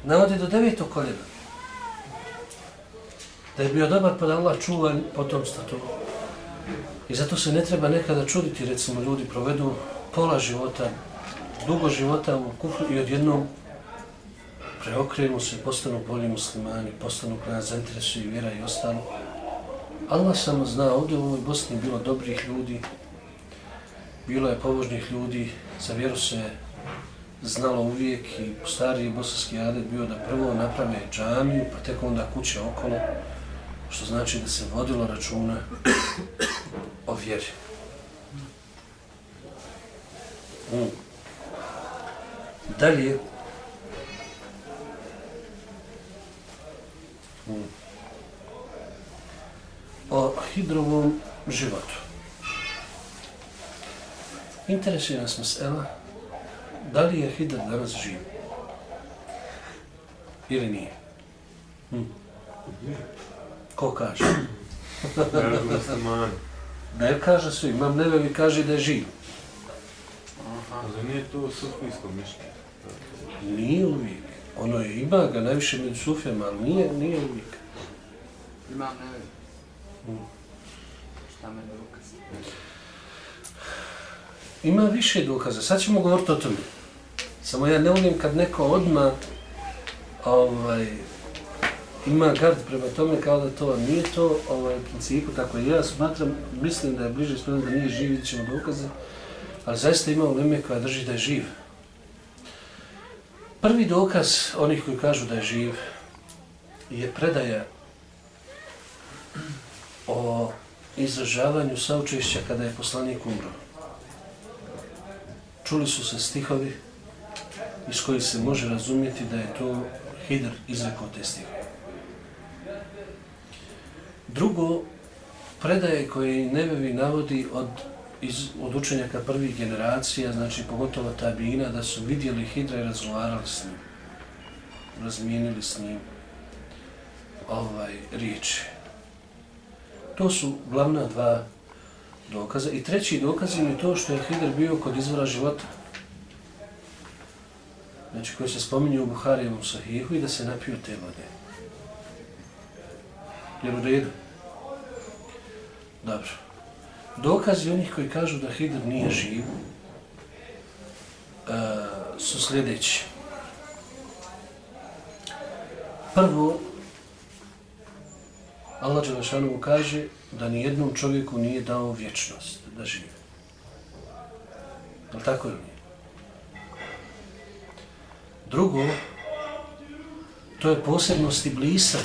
Navodi do devetog koljena. Da je bio dobar pa da Allah čuva potomstva to. I zato se ne treba nekada čuditi, recimo ljudi provedu pola života dugo života u kufru i odjednom preokrenu se, postanu bolji muslimani, postanu koja nas zainteresuju vjera i ostalo. Allah samo zna, ovdje u ovoj Bosni bilo dobrih ljudi, bilo je pobožnih ljudi, za vjeru se znalo uvijek i stariji bosanski adet bio da prvo naprave džamiju, pa tek onda kuće okolo, što znači da se vodilo računa o vjeri. Mm. Dalje, mm. o hidrovom životu. Interesuje nas mesela, da li je hidr danas živ? Ili nije? Hm. Ko kaže? ne kaže svi, imam nevevi kaže da je živ. Aha. Zar nije to sufijsko mišljenje? Nije uvijek. Ono je, ima ga najviše među sufijama, ali nije, nije uvijek. Imam nevevi. Hm. Šta me ne Ima više dokaza. Sad ćemo govoriti o tome. Samo ja ne volim kad neko odma ovaj, ima gard prema tome kao da to nije to ovaj, u principu. Tako. Ja smatram, mislim da je bliže spremno da nije živ, vidit ćemo dokaze. Ali zaista ima u koja drži da je živ. Prvi dokaz onih koji kažu da je živ je predaja o izražavanju saučešća kada je poslanik umro čuli su se stihovi iz kojih se može razumjeti da je to Hidr izrekao te stihove. Drugo, predaje koje Nebevi navodi od, iz, od učenjaka prvih generacija, znači pogotovo Tabina, da su vidjeli Hidra i razgovarali s njim, razmijenili s njim ovaj, riječi. To su glavna dva dokaza. I treći dokaz je to što je Hidr bio kod izvora života. Znači koji se spominje u Buharijevom sahihu i da se napio te vode. Jer u redu. Dobro. Dokazi onih koji kažu da Hidr nije živ uh, su sljedeći. Prvo, Allah Đelešanovu kaže da ni jednom čovjeku nije dao vječnost da žive. Ali tako je? Drugo, to je posebnost Iblisa,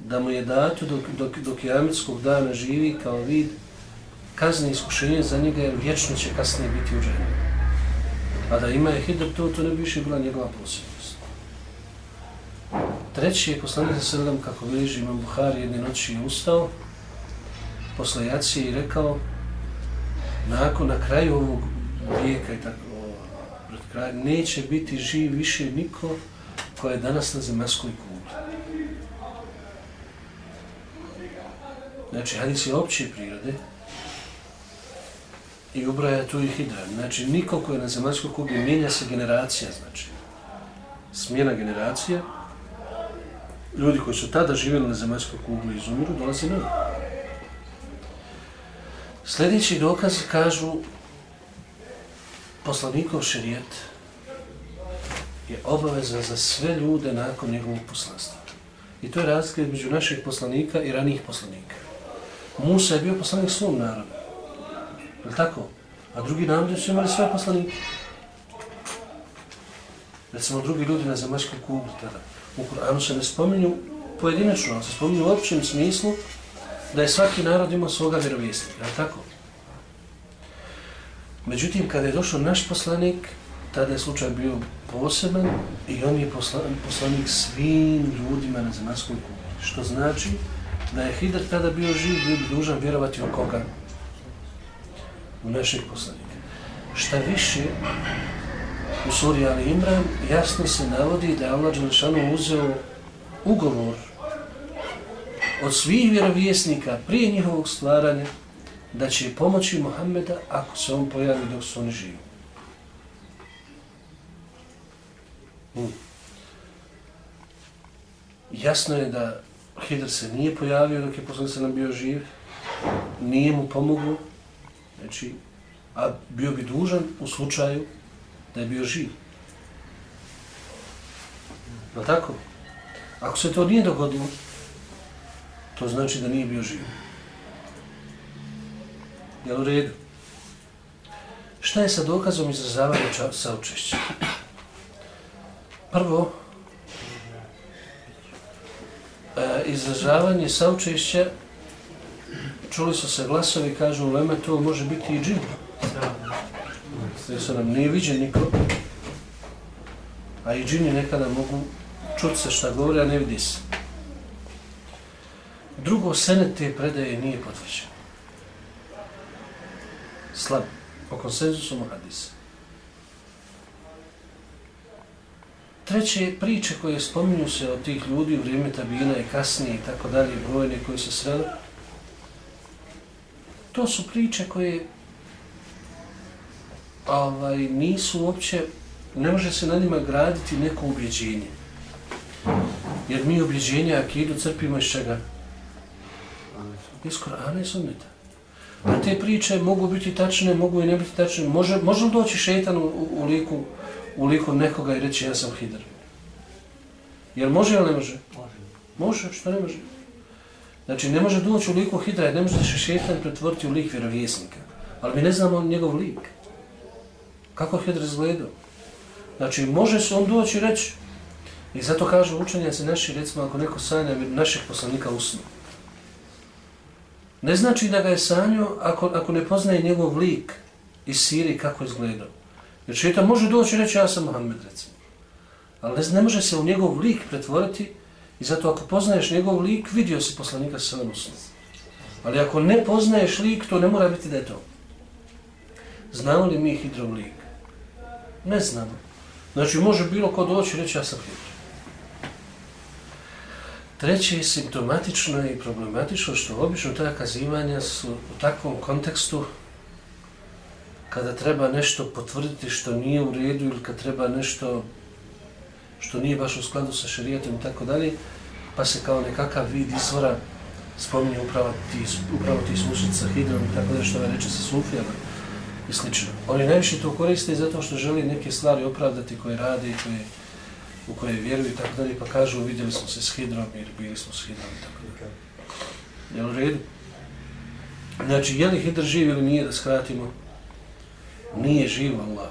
da mu je dato dok, dok, dok je dana živi kao vid kazne iskušenje za njega, jer vječno će kasnije biti u ženu. A da ima je hidr, to, to ne bi više bila njegova posebnost. Treći je poslanik za sredom, kako veliži imam Buhari, jedne noći je ustao, posle i rekao nakon na kraju ovog vijeka i tako pred kraj, neće biti živ više niko ko je danas na zemaskoj kugli. Znači, hadis je opće prirode i ubraja tu i hidran. Znači, niko ko je na zemaljskoj kugli mijenja se generacija, znači. Smjena generacija. Ljudi koji su tada živjeli na zemaljskoj kugli izumiru, dolazi novi. Sljedeći dokaz kažu poslanikov šerijet je obavezan za sve ljude nakon njegovog poslanstva. I to je razlika među naših poslanika i ranijih poslanika. Musa je bio poslanik svom narodu. Je tako? A drugi narodi su imali sve poslanike. Recimo, drugi ljudi na zemaljskoj kugli tada. U Kur'anu se ne spominju pojedinačno, ali se spominju u općem smislu da je svaki narod imao svoga vjerovjesnika, je tako? Međutim, kada je došao naš poslanik, tada je slučaj bio poseban i on je poslanik svim ljudima na zemaljskoj kugli. Što znači da je Hidr tada bio živ, bio bi dužan vjerovati u koga? U našeg poslanika. Šta više, u suri Ali Imran jasno se navodi da je Allah Đelešanu uzeo ugovor od svih vjerovjesnika prije njihovog stvaranja da će pomoći Muhammeda ako se on pojavi dok su oni živi. Hmm. Jasno je da Hidr se nije pojavio dok je poslanik se nam bio živ, nije mu pomogao, znači, a bio bi dužan u slučaju da je bio živ. Je tako? Ako se to nije dogodilo, to znači da nije bio živ. Jel u redu? Šta je sa dokazom izrazavanja saučešća? Prvo, e, izražavanje saučešća, čuli su se glasovi, kažu u Leme, to može biti i džin. Jer se nam nije viđen niko, a i džini nekada mogu čuti se šta govori, a ne vidi se. Drugo, senet te predaje nije potvrđen. Slab. Po konsenzusu hadisa. Treće, priče koje spominju se od tih ljudi u vrijeme Tabina i kasnije i tako dalje, brojne koji se sreli, to su priče koje ovaj, nisu uopće, ne može se na njima graditi neko ubjeđenje. Jer mi ubjeđenje akidu crpimo iz čega? Iz Korana i Sunneta. A te priče mogu biti tačne, mogu i ne biti tačne. Može, može li doći šetan u, u, liku, u liku nekoga i reći ja sam hidr? Jer može ili ne može? Može. Može, što ne može? Znači, ne može doći u liku hidra, ne može se šetan pretvoriti u lik vjerovjesnika. Ali mi ne znamo njegov lik. Kako hidr izgledao? Znači, može se on doći i reći, i zato kažu učenjaci naši, recimo, ako neko sanja naših poslanika usnu, Ne znači da ga je sanio ako, ako ne poznaje njegov lik iz Sirije kako je izgledao. Jer šeitan može doći i reći ja sam Mohamed recimo. Ali ne, ne može se u njegov lik pretvoriti i zato ako poznaješ njegov lik, vidio si poslanika sa selem Ali ako ne poznaješ lik, to ne mora biti da je to. Znamo li mi hidrov lik? Ne znamo. Znači može bilo ko doći i reći ja sam hidrov. Treće je simptomatično i problematično što obično ta kazivanja su u takvom kontekstu kada treba nešto potvrditi što nije u redu ili kad treba nešto što nije baš u skladu sa šarijetom i tako dalje, pa se kao nekakav vid izvora spominje upravo ti, upravo ti susret sa hidrom i tako dalje što ove reče sa sufijama i slično. Oni najviše to koriste zato što želi neke stvari opravdati koje rade i koje u koje vjeruju i tako dalje, pa kažu vidjeli smo se s Hidrom ili bili smo s Hidrom i tako dalje. Je li redu? Znači, je li Hidr živ ili nije, da skratimo? Nije živ, Allah.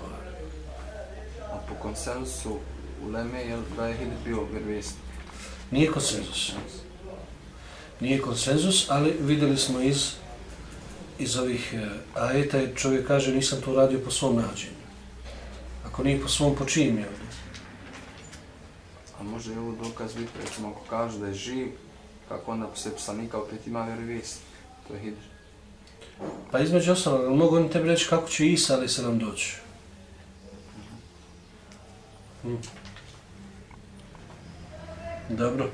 A po konsensu u Leme, je li da je Hidr bio vjerovijesnik? Nije konsenzus. Nije konsenzus, ali vidjeli smo iz iz ovih uh, ajeta, čovjek kaže nisam to radio po svom nađenju. Ako nije po svom, po čim je može li ovo dokaz biti, recimo ako kažu da je živ, kako onda se poslanika opet ima vjerovijest? To je hidr. Pa između ostalog, mogu oni tebi reći kako će Isa ali se nam doći? Hm. Dobro.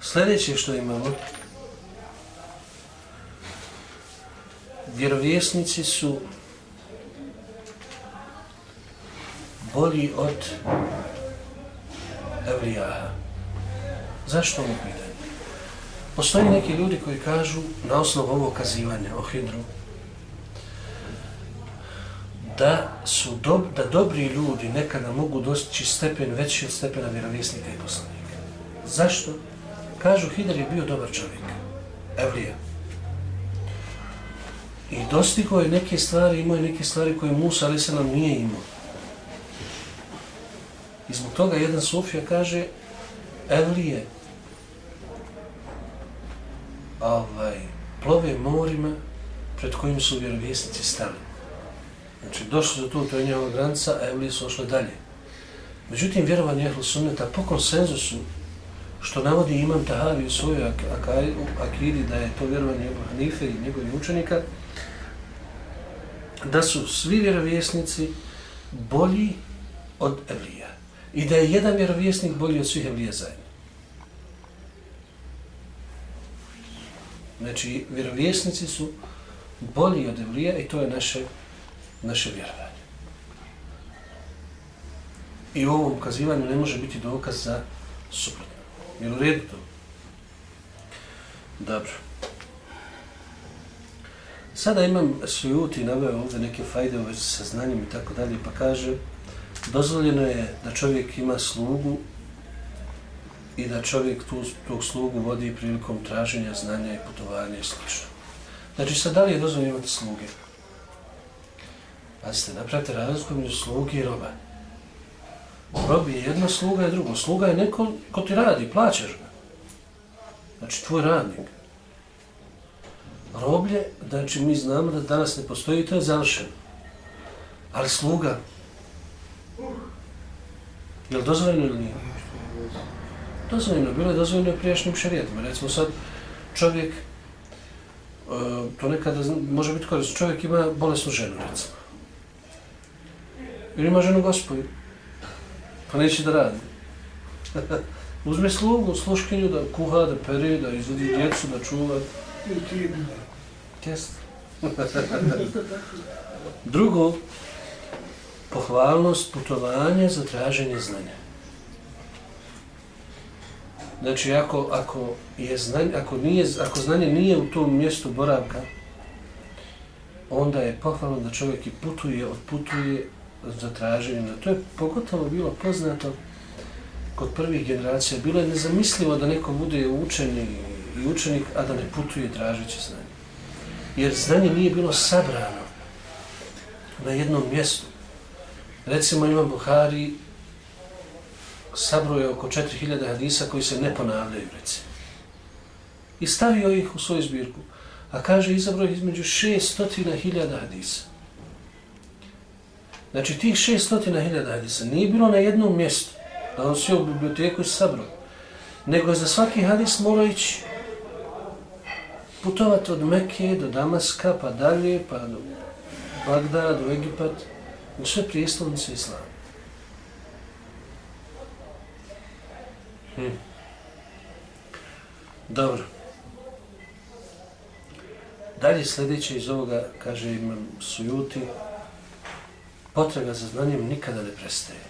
Sljedeće što imamo, vjerovjesnici su bolji od Evlijaha. Zašto ovo pitanje? Postoji neki ljudi koji kažu na osnovu ovog kazivanja o Hidru da su dob, da dobri ljudi nekada mogu dostići stepen veći od stepena vjerovjesnika i poslanika. Zašto? Kažu Hidr je bio dobar čovjek. Evlija. I dostigo je neke stvari, imao je neke stvari koje Musa ali se nam nije imao. I zbog toga jedan Sofija kaže Evlije ovaj, plove morima pred kojim su vjerovjesnici stali. Znači, došli do tu, to je njegova granica, a Evlije su ošle dalje. Međutim, vjerovanje Ehlu Sunneta po konsenzusu, što navodi Imam Tahavi u svojoj akidi, da je to vjerovanje Ebu Hanife i njegovih učenika, da su svi vjerovjesnici bolji od Evlija i da je jedan vjerovjesnik bolji od svih evlija zajedno. Znači, vjerovjesnici su bolji od evlija i to je naše, naše vjerovanje. I u ovom ukazivanju ne može biti dokaz za suprotno. Jel u redu to? Dobro. Sada imam sujuti naveo ovdje neke fajde u vezi sa znanjem i tako dalje, pa kaže dozvoljeno je da čovjek ima slugu i da čovjek tu, tog slugu vodi prilikom traženja znanja i putovanja i sl. Znači sad da li je dozvoljeno imati sluge? Pazite, napravite razliku među slugi i roba. Rob je jedna sluga i drugo. Sluga je neko ko ti radi, plaćaš ga. Znači tvoj radnik. Roblje, znači mi znamo da danas ne postoji, to je završeno. Ali sluga, je li dozvoljeno ili nije? Dozvoljeno, bilo je dozvoljeno u prijašnjim šarijetima. Recimo sad čovjek, e, to nekada može biti korisno, čovjek ima bolesnu ženu, recimo. Ili ima ženu gospodinu, pa neće da radi. Uzme slugu, sluškinju da kuha, da peri, da izvodi djecu, da čuva. Test. Drugo, pohvalnost putovanja za traženje znanja. Znači, ako, ako, je znanje, ako, nije, ako znanje nije u tom mjestu boravka, onda je pohvalno da čovjek i putuje, odputuje za traženje. To je pogotovo bilo poznato kod prvih generacija. Bilo je nezamislivo da neko bude učeni i učenik, a da ne putuje tražeći znanje. Jer znanje nije bilo sabrano na jednom mjestu. Recimo ima Buhari sabroje oko 4000 hadisa koji se ne ponavljaju, recimo. I stavio ih u svoju zbirku. A kaže, izabrao između 600.000 hadisa. Znači, tih 600.000 hadisa nije bilo na jednom mjestu, da on sve u biblioteku i sabrao, nego je za svaki hadis morao ići putovati od Mekke do Damaska, pa dalje, pa do Bagdada, do Egipat, u sve prijestolnice Islama. Hmm. Dobro. Dalje sljedeće iz ovoga, kaže imam sujuti, potraga za znanjem nikada ne prestaje.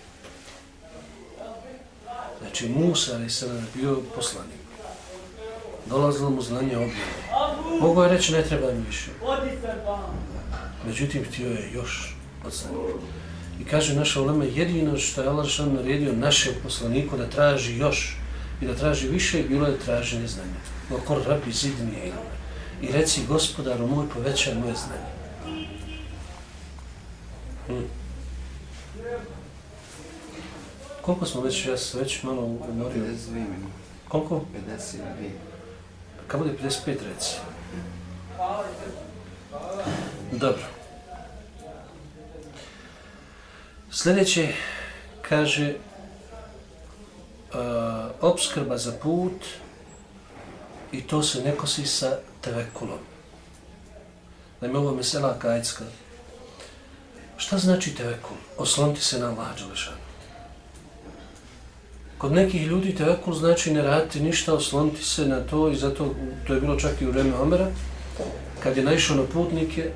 Znači, Musa, ali se je bio poslanik. Dolazilo mu znanje objavljeno. Mogu je reći, ne treba mi više. Međutim, htio je još znanja. I kaže naša ulema, jedino što je Allah što naredio našem poslaniku da traži još i da traži više, bilo je traženje znanja. Okor rabi zidni je I reci, gospodaru moj, povećaj moje znanje. Hmm. Koliko smo već, ja sam već malo umorio? 52 minuta. Koliko? 52. Kad bude 55, reci. Dobro. Sljedeće kaže e, uh, obskrba za put i to se ne kosi sa tevekulom. Naime, ovo je mesela kajtska. Šta znači tevekul? Osloniti se na Allah Đelešanu. Kod nekih ljudi tevekul znači ne raditi ništa, osloniti se na to i zato to je bilo čak i u vreme Omera, kad je naišao na putnike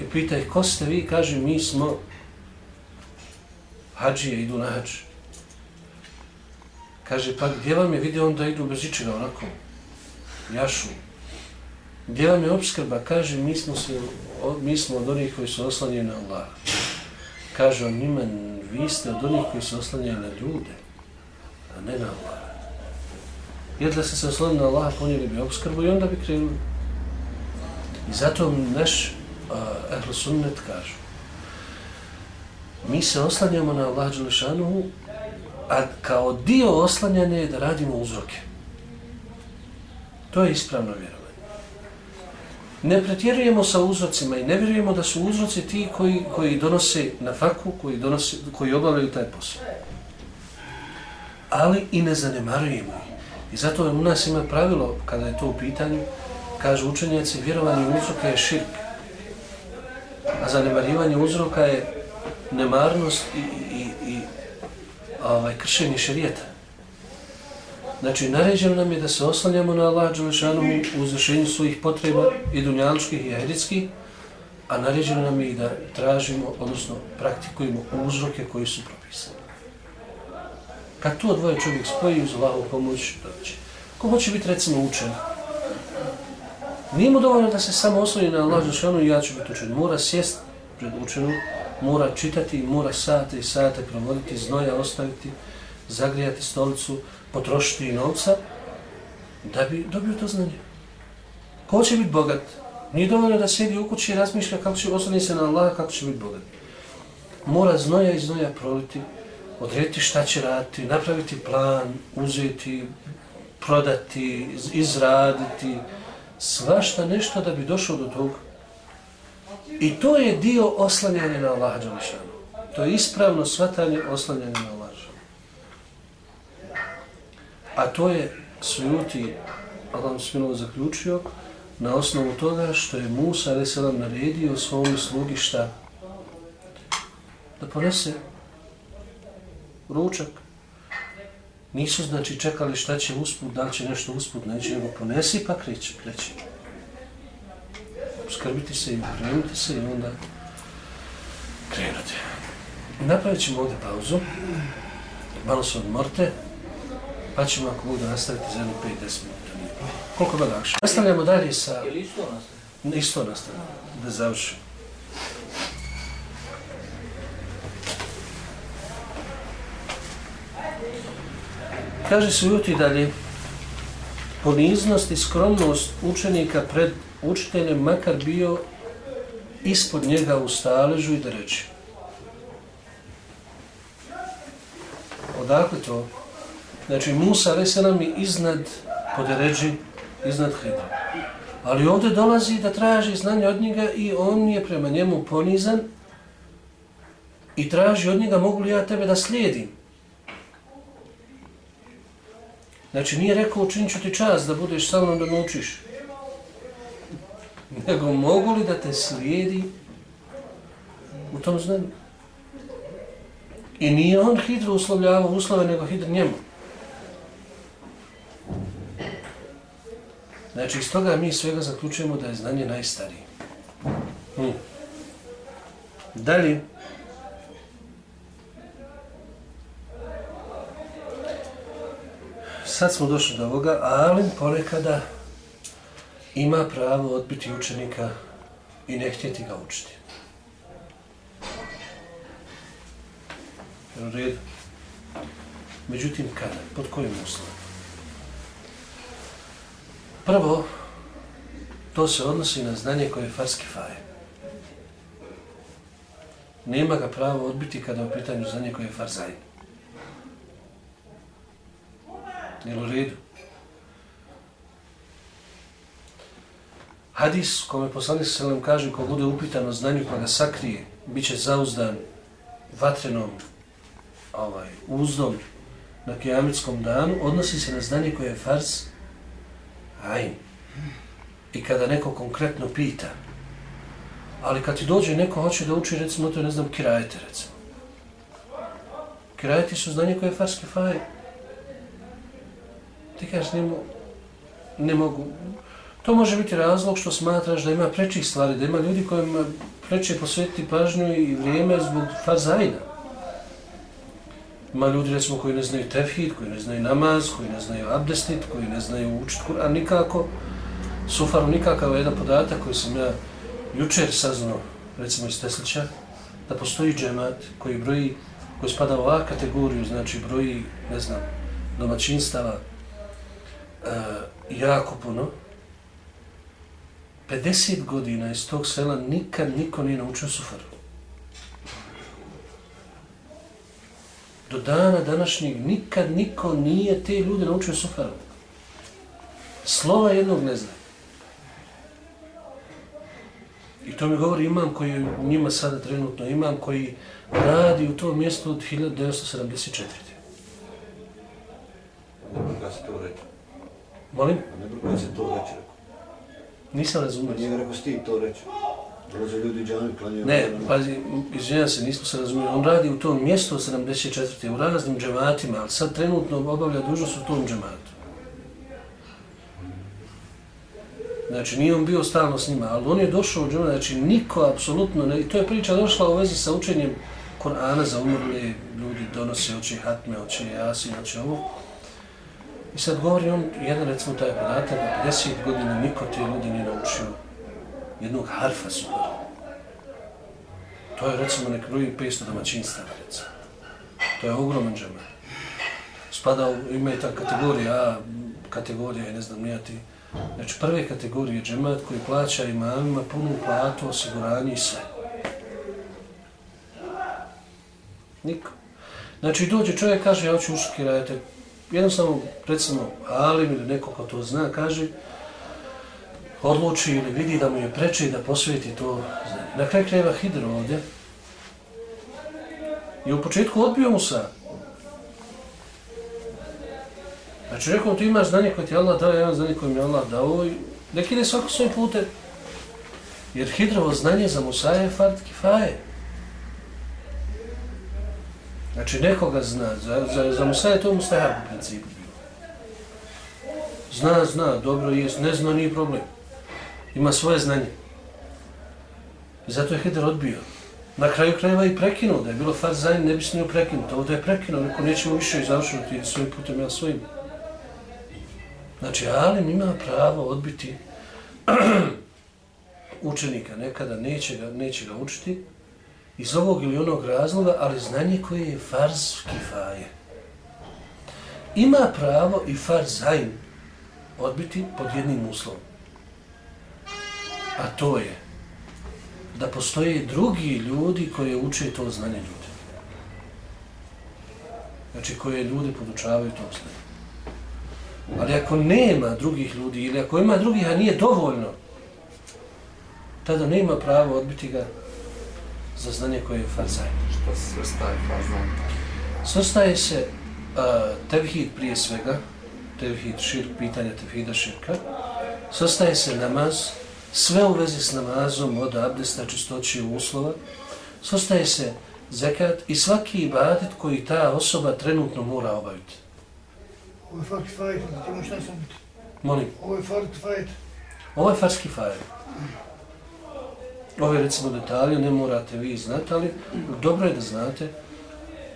i pita ih ko ste vi, kaže mi smo hađije, idu na hađ. Kaže pa gdje vam je vidio onda idu bez ičega onako, jašu. Gdje vam je obskrba? Kaže mi smo, se, mi smo od onih koji su oslanjeni na Allah. Kaže on njima, vi ste od onih koji su oslanjaju na ljude a ne na Allah. Jer da se se oslonili na Allah, ponijeli bi obskrbu i onda bi krenuli. I zato naš uh, ehl sunnet kažu, mi se oslanjamo na Allah Đelešanuhu, a kao dio oslanjanja je da radimo uzroke. To je ispravno vjerovanje. Ne pretjerujemo sa uzrocima i ne vjerujemo da su uzroci ti koji, koji donose na faku, koji, donose, koji obavljaju taj posao ali i ne zanemarujemo ih. I zato u nas ima pravilo, kada je to u pitanju, kaže učenjaci, vjerovanje uzroka je širk, a zanemarivanje uzroka je nemarnost i, i, i ovaj, kršenje šarijeta. Znači, naređeno nam je da se oslanjamo na Allah Đelešanu u izvršenju svojih potreba i dunjaličkih i aheditskih, a naređeno nam je i da tražimo, odnosno praktikujemo uzroke koji su propisani. Kad to dvoje čovjek spoji uz Allahovu pomoć, doći. Ko hoće biti recimo učen? Nije mu dovoljno da se samo osloni na Allah Đelešanu i ja ću biti učen. Mora sjest pred učenu, mora čitati, mora sate i sate provoditi, znoja ostaviti, zagrijati stolicu, potrošiti i novca, da bi dobio to znanje. Ko će biti bogat? Nije dovoljno da sedi u kući i razmišlja kako će osloni se na Allah, kako će biti bogat. Mora znoja i znoja proliti, odrediti šta će raditi, napraviti plan, uzeti, prodati, izraditi, svašta nešto da bi došao do toga. I to je dio oslanjanja na Allaha Đalešanu. To je ispravno svatanje oslanjanja na Allaha A to je Sujuti, Allah Smilova zaključio, na osnovu toga što je Musa a.s. naredio svom slugi šta? Da ponese ručak. Nisu znači čekali šta će usput, da će nešto usput, neće nego ponesi pa kreći, kreći. Skrbiti se i upremiti se i onda krenuti. Napravit ćemo ovdje pauzu. Malo se odmorte. Pa ćemo ako budu nastaviti za jednu 5-10 minuta. Koliko bi lakše. Nastavljamo dalje sa... Ili isto nastavljamo? Isto nastavljamo. Da završimo. Kaže se ujuti dalje, poniznost i skromnost učenika pred učiteljem makar bio ispod njega u staležu i da reči. Odakle to? Znači Musa rese nam je iznad podeređi, iznad Hidra. Ali ovdje dolazi da traži znanje od njega i on je prema njemu ponizan i traži od njega mogu li ja tebe da slijedim. Znači nije rekao učinit ću ti čas da budeš sa mnom da me učiš. Nego mogu li da te slijedi u tom znanju. I nije on Hidru uslovljavao uslove, nego Hidr njemu. Znači, iz toga mi svega zaključujemo da je znanje najstarije. Hm. Dalje. Sad smo došli do ovoga, ali ponekada ima pravo odbiti učenika i ne htjeti ga učiti. Jel red? Međutim, kada? Pod kojim uslovom? Prvo, to se odnosi na znanje koje je farski faje. Nema ga pravo odbiti kada je u pitanju znanje koje je farzajn. Jel u redu? Hadis kome poslanik se nam kaže ko bude upitan o znanju pa ga sakrije, bit će zauzdan vatrenom ovaj, uzdom na kijamitskom danu, odnosi se na znanje koje je fars Ajn. I kada neko konkretno pita, ali kad ti dođe neko hoće da uči, recimo, to je, ne znam, kirajete, recimo. Kirajeti su znanje koje je farske faje. Ti kažeš, ne, mo ne mogu. To može biti razlog što smatraš da ima prečih stvari, da ima ljudi kojima preče posvetiti pažnju i vrijeme zbog farzajna. Ima ljudi recimo koji ne znaju tevhid, koji ne znaju namaz, koji ne znaju abdestit, koji ne znaju učit Kur'an nikako. Sufaru nikakav je jedan podatak koji sam ja jučer saznao, recimo iz Teslića, da postoji džemat koji broji, koji spada u A kategoriju, znači broji, ne znam, domaćinstava e, jako puno. 50 godina iz tog sela nikad niko nije naučio sufaru. do dana današnjeg nikad niko nije te ljude naučio sufaru. Slova jednog ne zna. I to mi govori imam koji u njima sada trenutno imam koji radi u tom mjestu od 1974. Ne se to. Molim? Ne bruka se to reći. Nisam razumio. Nije rekao sti to reći. Dolaze ljudi džami, klanjaju. Ne, pazi, izvinjam se, nismo se razumijeli. On radi u tom mjestu 74. u raznim džematima, ali sad trenutno obavlja dužnost u tom džematu. Znači, nije on bio stalno s njima, ali on je došao u džemat, znači niko apsolutno ne... I to je priča došla u vezi sa učenjem Korana za umrli ljudi, donose oči hatme, oči jasin, oči ovo. I sad govori on, jedan recimo taj podatak, da 50 godina niko te ljudi nije naučio jednog harfa sura. To je recimo nek broji 500 domaćinstava, recimo. To je ogroman džemat. Spada u, ima i ta kategorija, A, kategorija, ne znam, nija ti. Znači, prve kategorije džemat koji plaća imamima punu platu, osiguranje i sve. Niko. Znači, dođe čovjek, kaže, ja hoću ušuti. Jednostavno, recimo, Alim ili neko ko to zna, kaže, odluči ili vidi da mu je preče da posveti to znanje. Na kraj krajeva Hidro ovdje i u početku odbio mu sa. Znači rekao ti imaš znanje koje ti Allah dao, ja imam znanje koje mi Allah dao i nek ide svako svoj pute. Jer Hidrovo znanje za Musa je fard kifaje. Znači nekoga zna, za, za, za Musa je to mustahab u principu bilo. Zna, zna, dobro je, ne zna, nije problem ima svoje znanje. I zato je Hidr odbio. Na kraju krajeva i prekinuo, da je bilo far zajedno, ne bi smio prekinuti. Ovo da je prekinuo, neko nećemo više i ti svojim putem, ja svojim. Znači, Alim ima pravo odbiti učenika, nekada neće ga, neće ga učiti, iz ovog ili onog razloga, ali znanje koje je farz kifaje. Ima pravo i farz hajn odbiti pod jednim uslovom a to je da postoje drugi ljudi koji uče to znanje ljudi. Znači koje ljudi podučavaju to znanje. Ali ako nema drugih ljudi ili ako ima drugih, a nije dovoljno, tada nema pravo odbiti ga za znanje koje je farzaj. Što se svrstaje farzaj? Svrstaje se uh, tevhid prije svega, tevhid širk, pitanja tevhida širka, svrstaje se namaz, sve u vezi s namazom, od abdesta, čistoće uslova, sostaje se zekat i svaki ibadet koji ta osoba trenutno mora obaviti. Ovo je farki fajet, ti možeš ne sam biti. Molim. Ovo je farki fajet. Ovo je farski fajet. Ove recimo detalje ne morate vi znati, ali dobro je da znate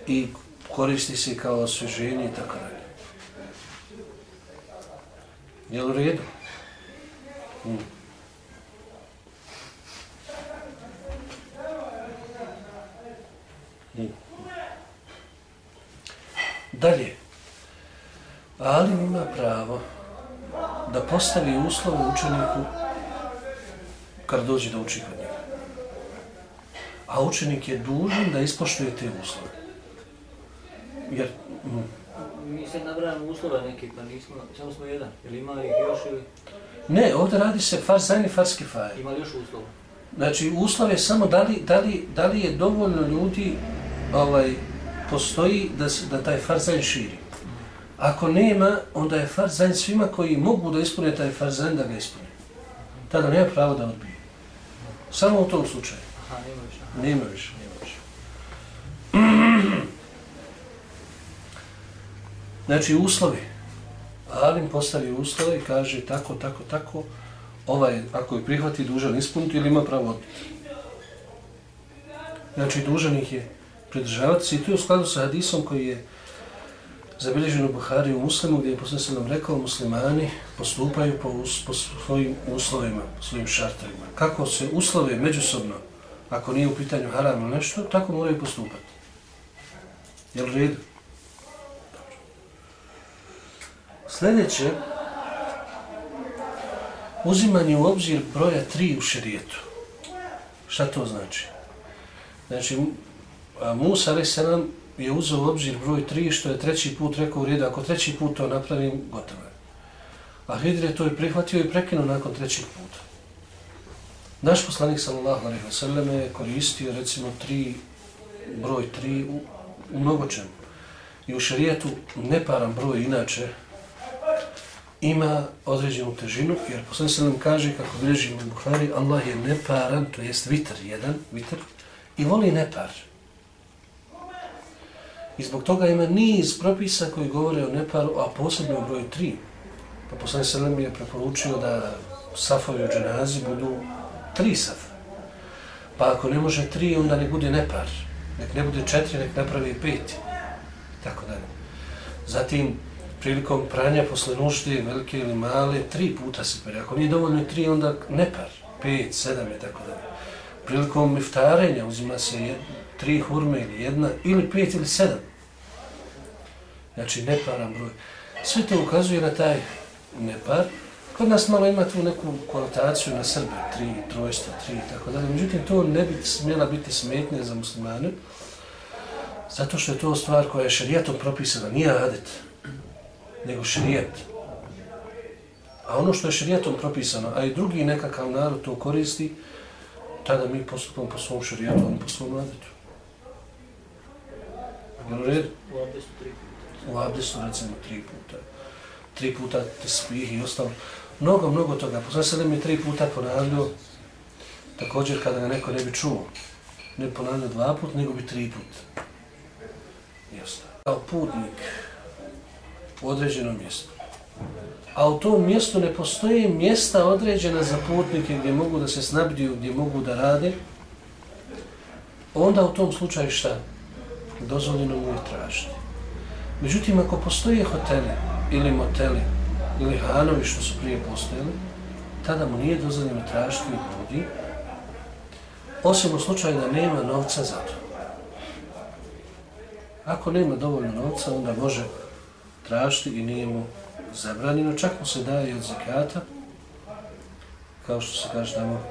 i koristi se kao osvježenje i tako dalje. Je li u redu? Hmm. Dalje, ali ima pravo da postavi uslove učeniku kad dođe da uči kod. A učenik je dužan da ispoštuje te uslove. Jer, mm, Mi se nabrajamo uslove neke, pa nismo, samo smo jedan. Ili ima ih još ili... ne, ovdje radi se far zajni farski fajer. Ima li još uslova? Znači, uslov je samo da li, da li, da li je dovoljno ljudi ovaj, postoji da, da taj farzajn širi. Ako nema, onda je farzajn svima koji mogu da ispune taj farzajn da ga ispune. Tada nema pravo da odbije. Samo u tom slučaju. Aha, nema. Nema više, nema više. Znači, uslovi. Alim postavi uslove i kaže tako, tako, tako. Ovaj, ako je prihvati, dužan ispuniti ili ima pravo odbiti. Znači, dužan ih je pridržavati se i to je u skladu sa hadisom koji je zabilježen u Buhari u muslimu gdje je posljedno nam rekao muslimani postupaju po, us, po svojim uslovima, po svojim šartovima. Kako se uslove međusobno, ako nije u pitanju haram ili nešto, tako moraju postupati. Je li redu? Sljedeće, uzimanje u obzir broja tri u šerijetu. Šta to znači? Znači, Musa a.s. je uzeo u obzir broj 3, što je treći put rekao u redu, ako treći put to napravim, gotovo je. A Hidr je to i prihvatio i prekinuo nakon trećeg puta. Naš poslanik sallallahu alejhi ve selleme je koristio recimo tri, broj 3 u, u mnogo čemu. I u šerijetu neparan broj inače ima određenu težinu, jer poslanik sallam kaže, kako bilježi u Buhari, Allah je neparan, to jest vitr, jedan vitr, i voli nepar. I zbog toga ima niz propisa koji govore o neparu, a posebno o broju tri. Pa poslanik Selem je preporučio da safovi u dženazi budu tri safa. Pa ako ne može tri, onda ne bude nepar. Nek ne bude četiri, nek napravi peti. Tako dalje. Zatim, prilikom pranja posle nužde, velike ili male, tri puta se pere. Ako nije dovoljno tri, onda nepar. pet, sedam i tako dalje. Prilikom iftarenja uzima se jed, tri hurme ili jedna, ili pet ili sedam. Znači neparan broj. Sve to ukazuje na taj nepar. Kod nas malo ima tu neku konotaciju na Srbe, tri, trojstva, tri i tako dalje. Međutim, to ne bi smjela biti smetnje za muslimane, zato što je to stvar koja je šarijatom propisana, nije adet, nego šarijat. A ono što je šarijatom propisano, a i drugi nekakav narod to koristi, tada mi postupamo po svom šarijatu, a ne po svom adetu. Jel u redu? U abdestu tri puta. U abdestu recimo tri puta. Tri puta te i ostalo. Mnogo, mnogo toga. Poznam se mi je tri puta ponavljao, također kada ga neko ne bi čuo. Ne ponavljao dva put, nego bi tri put. I ostalo. Kao putnik u određenom mjestu. A u tom mjestu ne postoji mjesta određena za putnike gdje mogu da se snabdiju, gdje mogu da rade, onda u tom slučaju šta? Dozvoljeno mu je tražiti. Međutim, ako postoje hoteli ili moteli ili hanovi što su prije postojali, tada mu nije dozvoljeno tražiti od ljudi, osim u slučaju da nema novca za to. Ako nema dovoljno novca, onda može tražiti i nije mu zabranjeno. Čak mu se daje i od zekata, kao što se kaže tamo,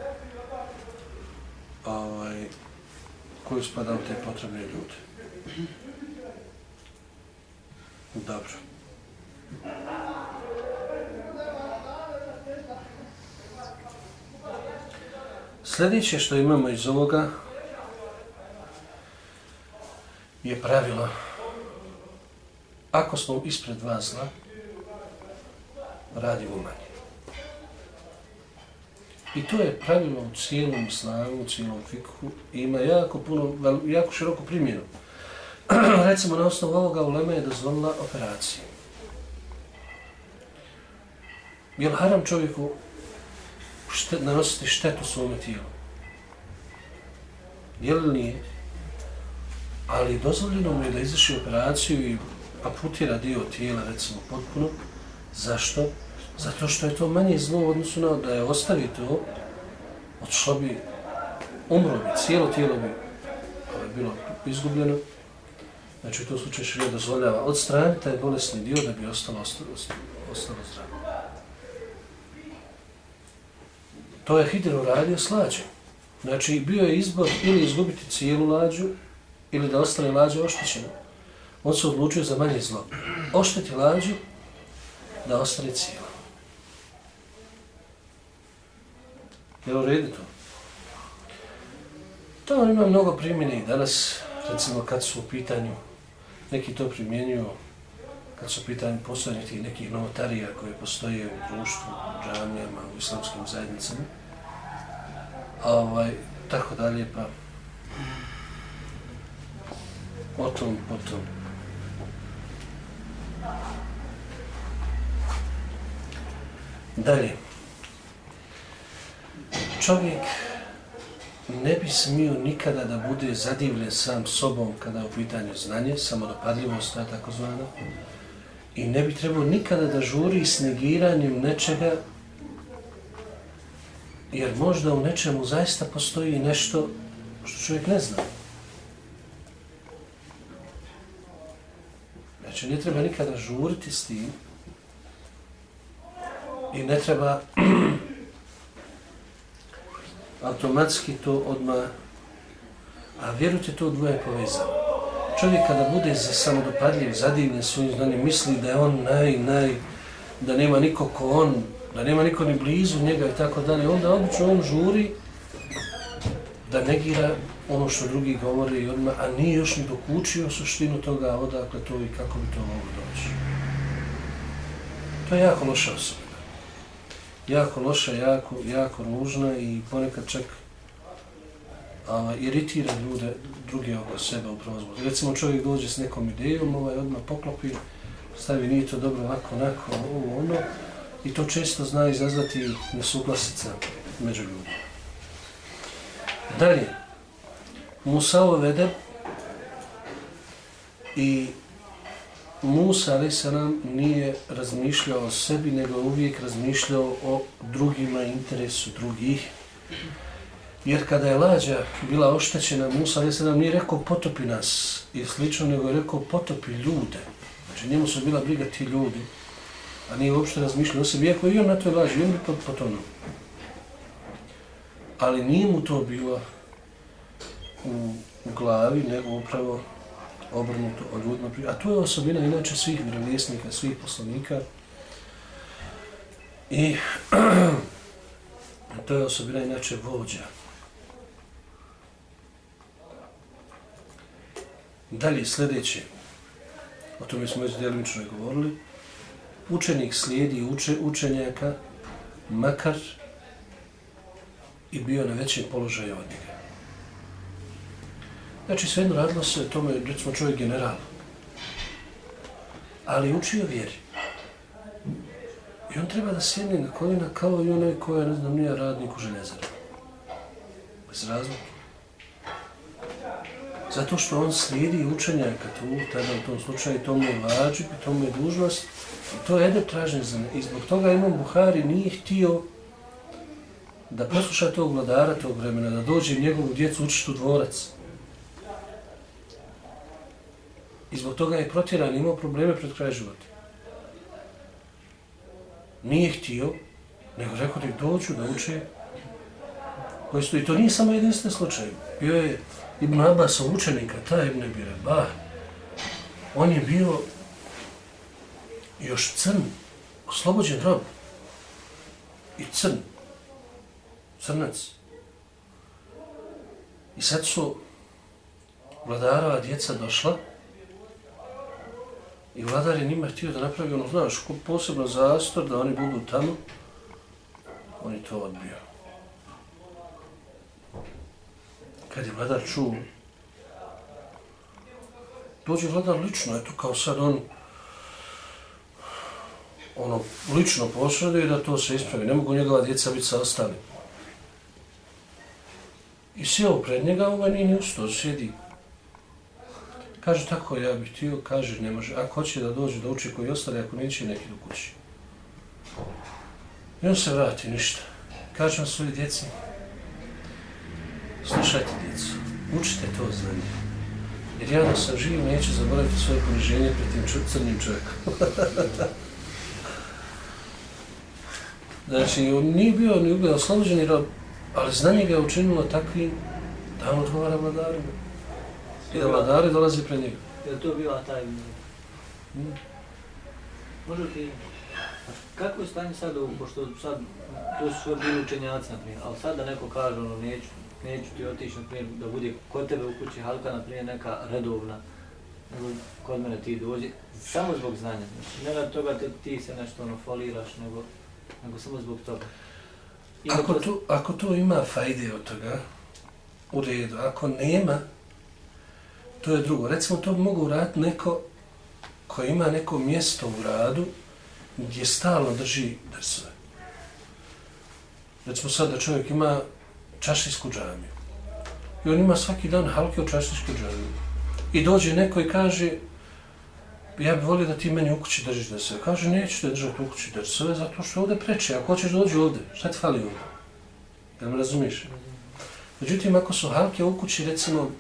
ovaj, koji spada u te potrebne ljude. Dobro. Sljedeće što imamo iz ovoga je pravilo ako smo ispred dva zla, radimo manje. I to je pravilo u cijelom islamu, u cijelom fikhu, i ima jako puno, jako široko primjenu. Recimo, na osnovu ovoga ulema je dozvolila operaciju. Je li haram čovjeku štet, nanositi štetu svome tijelu? Je li nije? Ali dozvoljeno mu je da izvrši operaciju i amputira dio tijela, recimo, potpuno. Zašto? Zato što je to manje zlo u odnosu na da je ostavi to, odšlo bi, umro bi, cijelo tijelo bi je bilo izgubljeno. Znači, u tom slučaju je dozvoljava odstraniti taj bolesni dio da bi ostalo, ostalo, ostalo zdravo. To je Hidir uradio s lađom. Znači, bio je izbor ili izgubiti cijelu lađu, ili da ostane lađa oštećena. On se odlučio za manje zlo. Ošteti lađu da ostane cijela. Je u redu to? To ima mnogo primjene i danas, recimo kad su u pitanju, neki to primjenjuju, kad su u pitanju postojanje tih nekih novotarija koje postoje u društvu, u džamijama, u islamskim zajednicama, ovaj, tako dalje, pa o tom, o tom. Dalje. Čovjek ne bi smio nikada da bude zadivljen sam sobom kada je u pitanju znanje, samodopadljivost, ta tako zvana, i ne bi trebao nikada da žuri s negiranjem nečega, jer možda u nečemu zaista postoji nešto što čovjek ne zna. Znači, ne treba nikada žuriti s tim i ne treba automatski to odmah, a vjerujte, to dvoje povezano. Čovjek kada bude za samodopadljiv, zadivljen svojim znanjem, misli da je on naj, naj, da nema niko ko on, da nema niko ni blizu njega i tako dalje, onda obično on žuri da negira ono što drugi govore i odmah, a nije još ni dokučio suštinu toga odakle to i kako bi to moglo doći. To je jako loša osoba. Jako loša, jako, jako ružna i ponekad čak a, iritira ljude druge oko sebe upravo zbog. Recimo čovjek dođe s nekom idejom, ovaj odmah poklopi, stavi nije to dobro ovako, onako, ovo, ono, i to često zna izazvati nesuglasica među ljudima. Dalje, Musa uvede i Musa a.s. nije razmišljao o sebi, nego uvijek razmišljao o drugima, interesu drugih. Jer kada je lađa bila oštećena, Musa a.s. nije rekao potopi nas i slično, nego je rekao potopi ljude. Znači njemu su bila briga ti ljudi, a nije uopšte razmišljao o sebi, iako i on na toj laži, on bi potonuo. Ali nije mu to bilo u, u glavi, nego upravo obrnuto od ljudima. A to je osobina inače svih vjerovjesnika, svih poslanika. I to je osobina inače vođa. Dalje sljedeće, o tome smo već djelimično govorili, učenik slijedi uče, učenjaka, makar i bio na većem položaju od njega. Znači, sve jedno radilo se tome, recimo čovjek general, ali učio vjeri. I on treba da sjedne na koljena kao i onaj koja, ne znam, nije radnik u željezaru. Bez razloga. Zato što on slijedi učenjaka tu, tada u tom slučaju, to mu je vađib, to mu je dužnost, i to je jedno traženje za ne. I zbog toga Imam Buhari nije htio da posluša tog vladara tog vremena, da dođe njegovu djecu učiti u dvorac. I zbog toga je protjeran, imao probleme pred kraj života. Nije htio, nego rekao da dođu da uče. Koji su, I to nije samo jedinstven slučaj. Bio je Ibn Abbas učenika, ta Ibn Bire. On je bio još crn, oslobođen rob. I crn. Crnac. I sad su vladarova djeca došla I vladar je njima htio da napravi ono, znaš, posebno zastor da oni budu tamo. On je to odbio. Kad je vladar čuo, dođe vladar lično, eto kao sad on ono, lično posreduje da to se ispravi. Ne mogu njegova djeca biti sa ostali. I sjeo pred njega, ovaj nije ni ustao, sjedi. Kaže, tako ja bih htio, kaže, ne može. Ako hoće da dođe da uči koji ostali, ako neće, neki do kući. I on se vrati, ništa. Kaže vam svoje djeci, slušajte djecu, učite to znanje. Jer ja da sam živ, neću zaboraviti svoje poniženje pred tim crnim čovjekom. znači, on nije bio ni ugledao oslobođeni rob, ali znanje ga je učinilo takvim da on odgovara vladarima. I da vladari dolazi pred njega. Je to bila taj mm. Može ti... Kako je stanje sad ovo, pošto sad, to su sve bili učenjaci, naprimjer, ali sad da neko kaže, ono, neću, neću ti otići, naprimjer, da bude kod tebe u kući halka, naprimjer, neka redovna, nego kod mene ti dođe, samo zbog znanja, ne da toga te, ti se nešto ono foliraš, nego, nego samo zbog toga. ako, to, ako to ima fajde od toga, u redu, ako nema, to je drugo. Recimo, to mogu uraditi neko ko ima neko mjesto u radu gdje stalno drži drsove. Recimo sad da čovjek ima čašijsku džamiju. I on ima svaki dan halke u čašijsku džamiju. I dođe neko i kaže ja bih volio da ti meni u kući držiš drsove. Kaže, neću te držati u kući drsove zato što ovdje preče. Ako hoćeš dođi ovdje, šta ti fali ovdje? Jel me razumiješ? Međutim, ako su halke u kući, recimo, uh,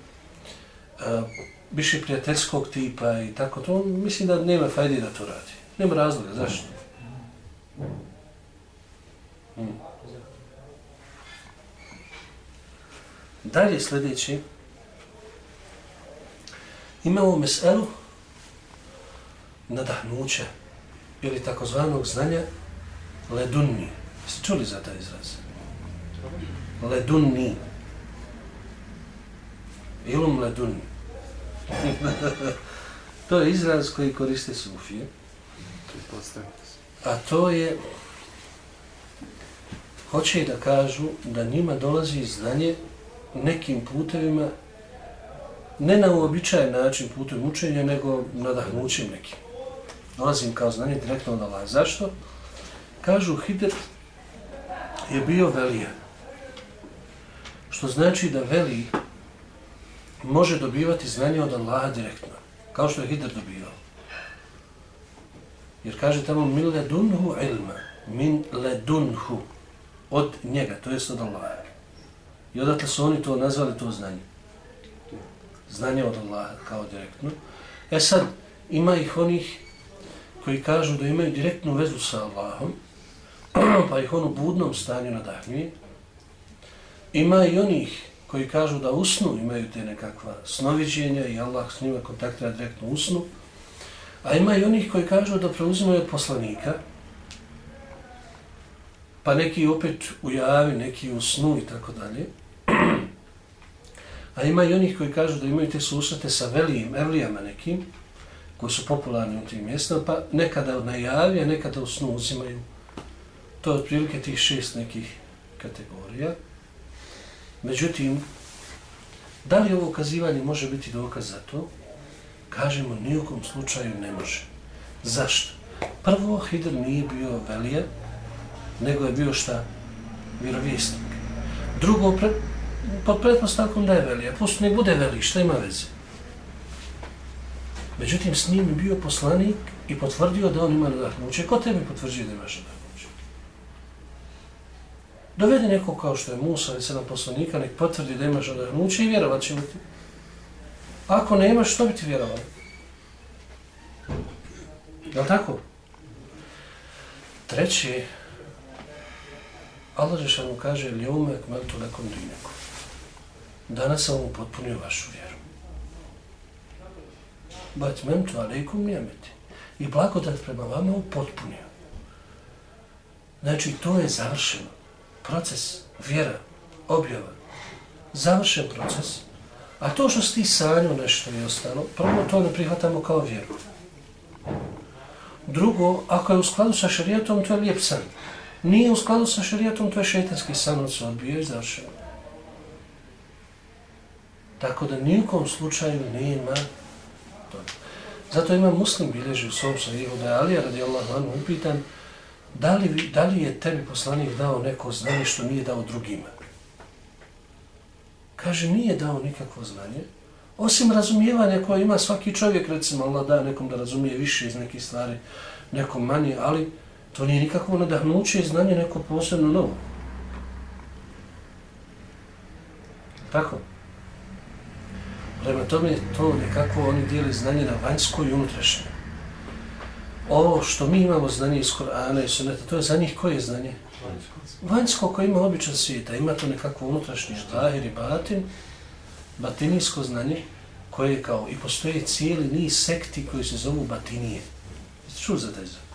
više prijateljskog tipa i tako to, mislim da nema fajde da to radi. Nema razloga, zašto? Hmm. Dalje sljedeći, imamo meselu nadahnuća ili takozvanog znanja ledunni. Jeste čuli za taj izraz? Ledunni. Ilum ledunni. to je izraz koji koriste sufije. A to je hoće da kažu da njima dolazi znanje nekim putevima ne na uobičajen način putem učenja, nego nadahnućem nekim. Dolazim kao znanje direktno od Allah. Zašto? Kažu, Hidr je bio velija. Što znači da veli može dobivati znanje od Allaha direktno, kao što je Hidr dobivao. Jer kaže tamo min ledunhu ilma, min ledunhu, od njega, to jest od Allaha. I odatle su oni to nazvali to znanje. Znanje od Allaha, kao direktno. E sad, ima ih onih koji kažu da imaju direktnu vezu sa Allahom, pa ih on u budnom stanju nadahnjuje. Ima i onih koji kažu da usnu imaju te nekakva snoviđenja i Allah s njima kontaktira direktno usnu. A ima i onih koji kažu da preuzimaju od poslanika, pa neki opet u javi, neki u snu i tako dalje. A ima i onih koji kažu da imaju te susrete sa velijim, evlijama nekim, koji su popularni u tim mjestima, pa nekada na a nekada u snu uzimaju. To je otprilike tih šest nekih kategorija. Međutim, da li ovo ukazivanje može biti dokaz za to? Kažemo, nijukom slučaju ne može. Zašto? Prvo, Hidr nije bio velija, nego je bio šta? Vjerovjesnik. Drugo, pre, pod pretpostavkom da je velija, posto ne bude veli, šta ima veze? Međutim, s njim je bio poslanik i potvrdio da on ima nadahnuće. Ko tebi potvrđuje da imaš nadahnuće? Dovedi neko kao što je Musa, ali sedam poslanika, nek potvrdi da imaš nadahnuće i vjerovat će ti. Ako ne imaš, što bi ti vjerovali? Je li tako? Treći, Allah Žešanu kaže, Ljume kmeltu lekom dinekom. Danas sam mu potpunio vašu vjeru. Bat mentu alaikum njemeti. I blagodat prema vama upotpunio. Znači, to je završeno. Proces, vjera, objava. Završen proces. A to što si ti sanio nešto i ostalo, prvo to ne prihvatamo kao vjeru. Drugo, ako je u skladu sa šarijatom, to je lijep san. Nije u skladu sa šarijatom, to je šetanski san od se odbio i završeno. Tako da nijekom slučaju nema. Zato ima muslim bilježi u svom sahihu da je Alija radijallahu anhu upitan da li, da li je tebi poslanik dao neko znanje što nije dao drugima. Kaže, nije dao nikakvo znanje, osim razumijevanja koje ima svaki čovjek, recimo Allah da nekom da razumije više iz nekih stvari, nekom manje, ali to nije nikakvo nadahnuće i znanje neko posebno novo. Tako? Prema tome to nekako oni dijeli znanje na vanjsko i unutrašnje. Ovo što mi imamo znanje iz Korana i Sunneta, to je za njih koje znanje? Vanjsko. Vanjsko koje ima običan svijeta, ima to nekako unutrašnje, zahir i batin, batinijsko znanje, koje je kao, i postoje cijeli niz sekti koji se zovu batinije. Ču za taj zove?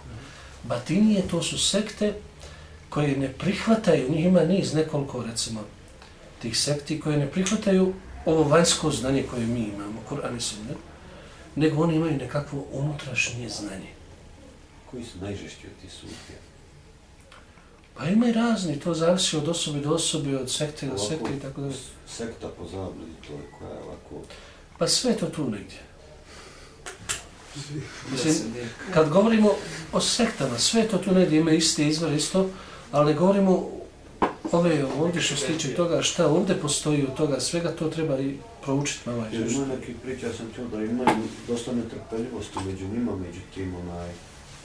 Batinije to su sekte koje ne prihvataju, njih ima niz nekoliko recimo tih sekti koje ne prihvataju ovo vanjsko znanje koje mi imamo, Kur'an i Sunnet, nego oni imaju nekakvo unutrašnje znanje. Koji su najžešći od tih sufija? Pa ima i razni, to zavisi od osobe do osobe, od sekte do sekte i tako da. Sekta po zabludi, to je koja je ovako... Pa sve to tu negdje. Mislim, kad govorimo o sektama, sve to tu negdje ima iste izvore isto, ali govorimo ove ovdje što se tiče toga šta ovdje postoji od toga svega, to treba i proučiti malo. Jer ima neki priča, ja sam čuo da imaju dosta netrpeljivosti među njima, među tim onaj,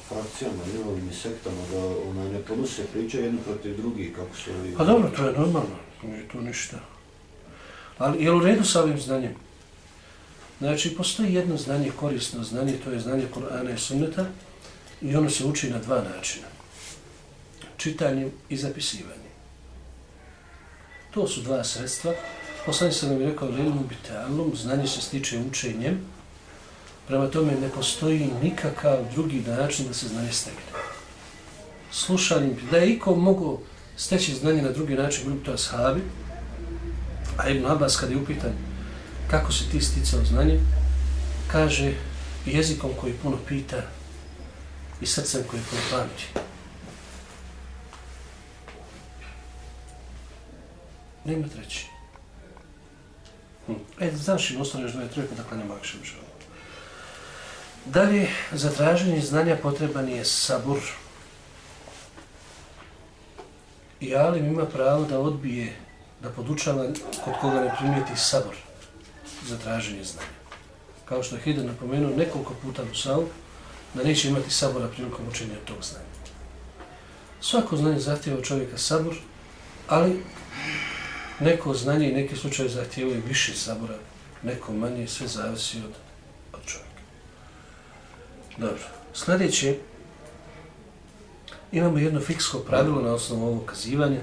frakcijama, njihovim sektama, da onaj, ne ponose priče jedno protiv drugih, kako se ovi... Pa dobro, to je normalno, nije to ništa. Ali je u redu sa ovim znanjem? Znači, postoji jedno znanje, korisno znanje, to je znanje Kur'ana i Sunneta i ono se uči na dva načina. Čitanjem i zapisivanjem. To su dva sredstva. Poslani sam nam je rekao, ilmu bitalum, znanje se stiče učenjem. Prema tome ne postoji nikakav drugi način da se znanje stekne. Slušanjem, da je iko mogo steći znanje na drugi način, bili to ashabi, a Ibn Abbas kada je upitan kako se ti sticao znanje, kaže jezikom koji puno pita i srcem koji puno pamti. Nema treći. Hm. E, znaš, ostane još dvoje trojka, dakle nema akšem žao. Dalje, za traženje znanja potreban je sabur. I Alim ima pravo da odbije, da podučava kod koga ne primijeti sabor za traženje znanja. Kao što je Hidan napomenuo nekoliko puta u Savu, da neće imati sabora prilikom učenja tog znanja. Svako znanje zahtjeva od čovjeka sabor, ali neko znanje i neki slučaj zahtijevaju više sabora, neko manje, sve zavisi od, od čovjeka. Dobro, sljedeće, imamo jedno fiksko pravilo na osnovu ovog kazivanja,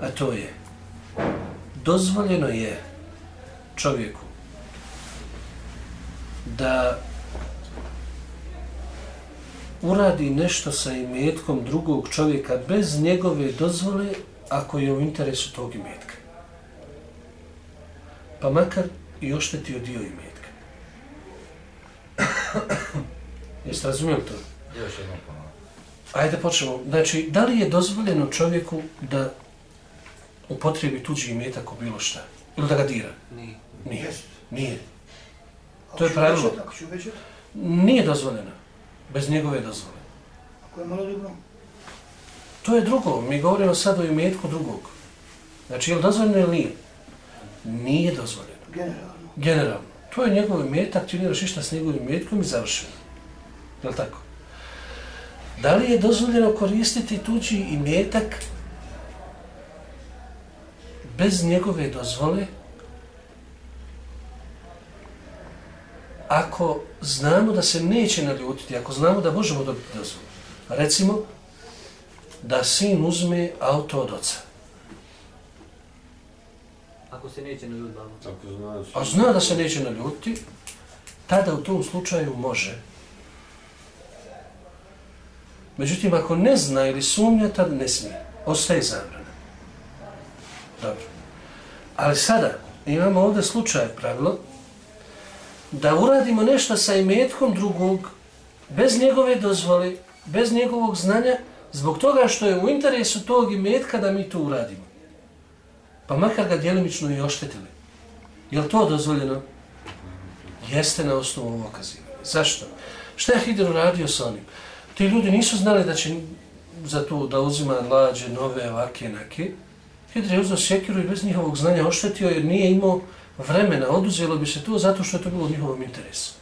a to je, dozvoljeno je čovjeku da uradi nešto sa imetkom drugog čovjeka bez njegove dozvole ako je u interesu tog imetka. Pa makar i oštetio dio imetka. Jeste razumijeli to? Još jednom ponovno. Ajde počnemo. Znači, da li je dozvoljeno čovjeku da upotrebi tuđi imetak u bilo šta? Ili da ga dira? Nije. Nije. Nije. To je pravilo. Ako ću uvećati, Nije dozvoljeno. Bez njegove dozvole. ako je malo dobro, To je drugo. Mi govorimo sad o imetku drugog. Znači, je li dozvoljeno ili nije? Nije dozvoljeno. generalno. Generalno. To je njegov imetak, ti nemaš ništa s njegovim imetkom i završeno. Je li tako? Da li je dozvoljeno koristiti tuđi imetak bez njegove dozvole ako znamo da se neće naljutiti, ako znamo da možemo dobiti dozvolu. Recimo, da sin uzme auto od oca. Ako se neće na ljudbama. Ako znaš... A zna da se neće naljutiti, tada u tom slučaju može. Međutim, ako ne zna ili sumnja, tad ne smije. Ostaje zabrana. Dobro. Ali sada imamo ovdje slučaj pravilo da uradimo nešto sa imetkom drugog bez njegove dozvole, bez njegovog znanja, zbog toga što je u interesu tog imetka da mi to uradimo. Pa makar ga djelimično i oštetili. Je li to dozvoljeno? Jeste na osnovu ovog kazivanja. Zašto? Šta je Hidr uradio sa onim? Ti ljudi nisu znali da će za to da uzima lađe, nove, ovake, nake. Hidr je uzao sjekiru i bez njihovog znanja oštetio jer nije imao vremena. Oduzelo bi se to zato što je to bilo u njihovom interesu.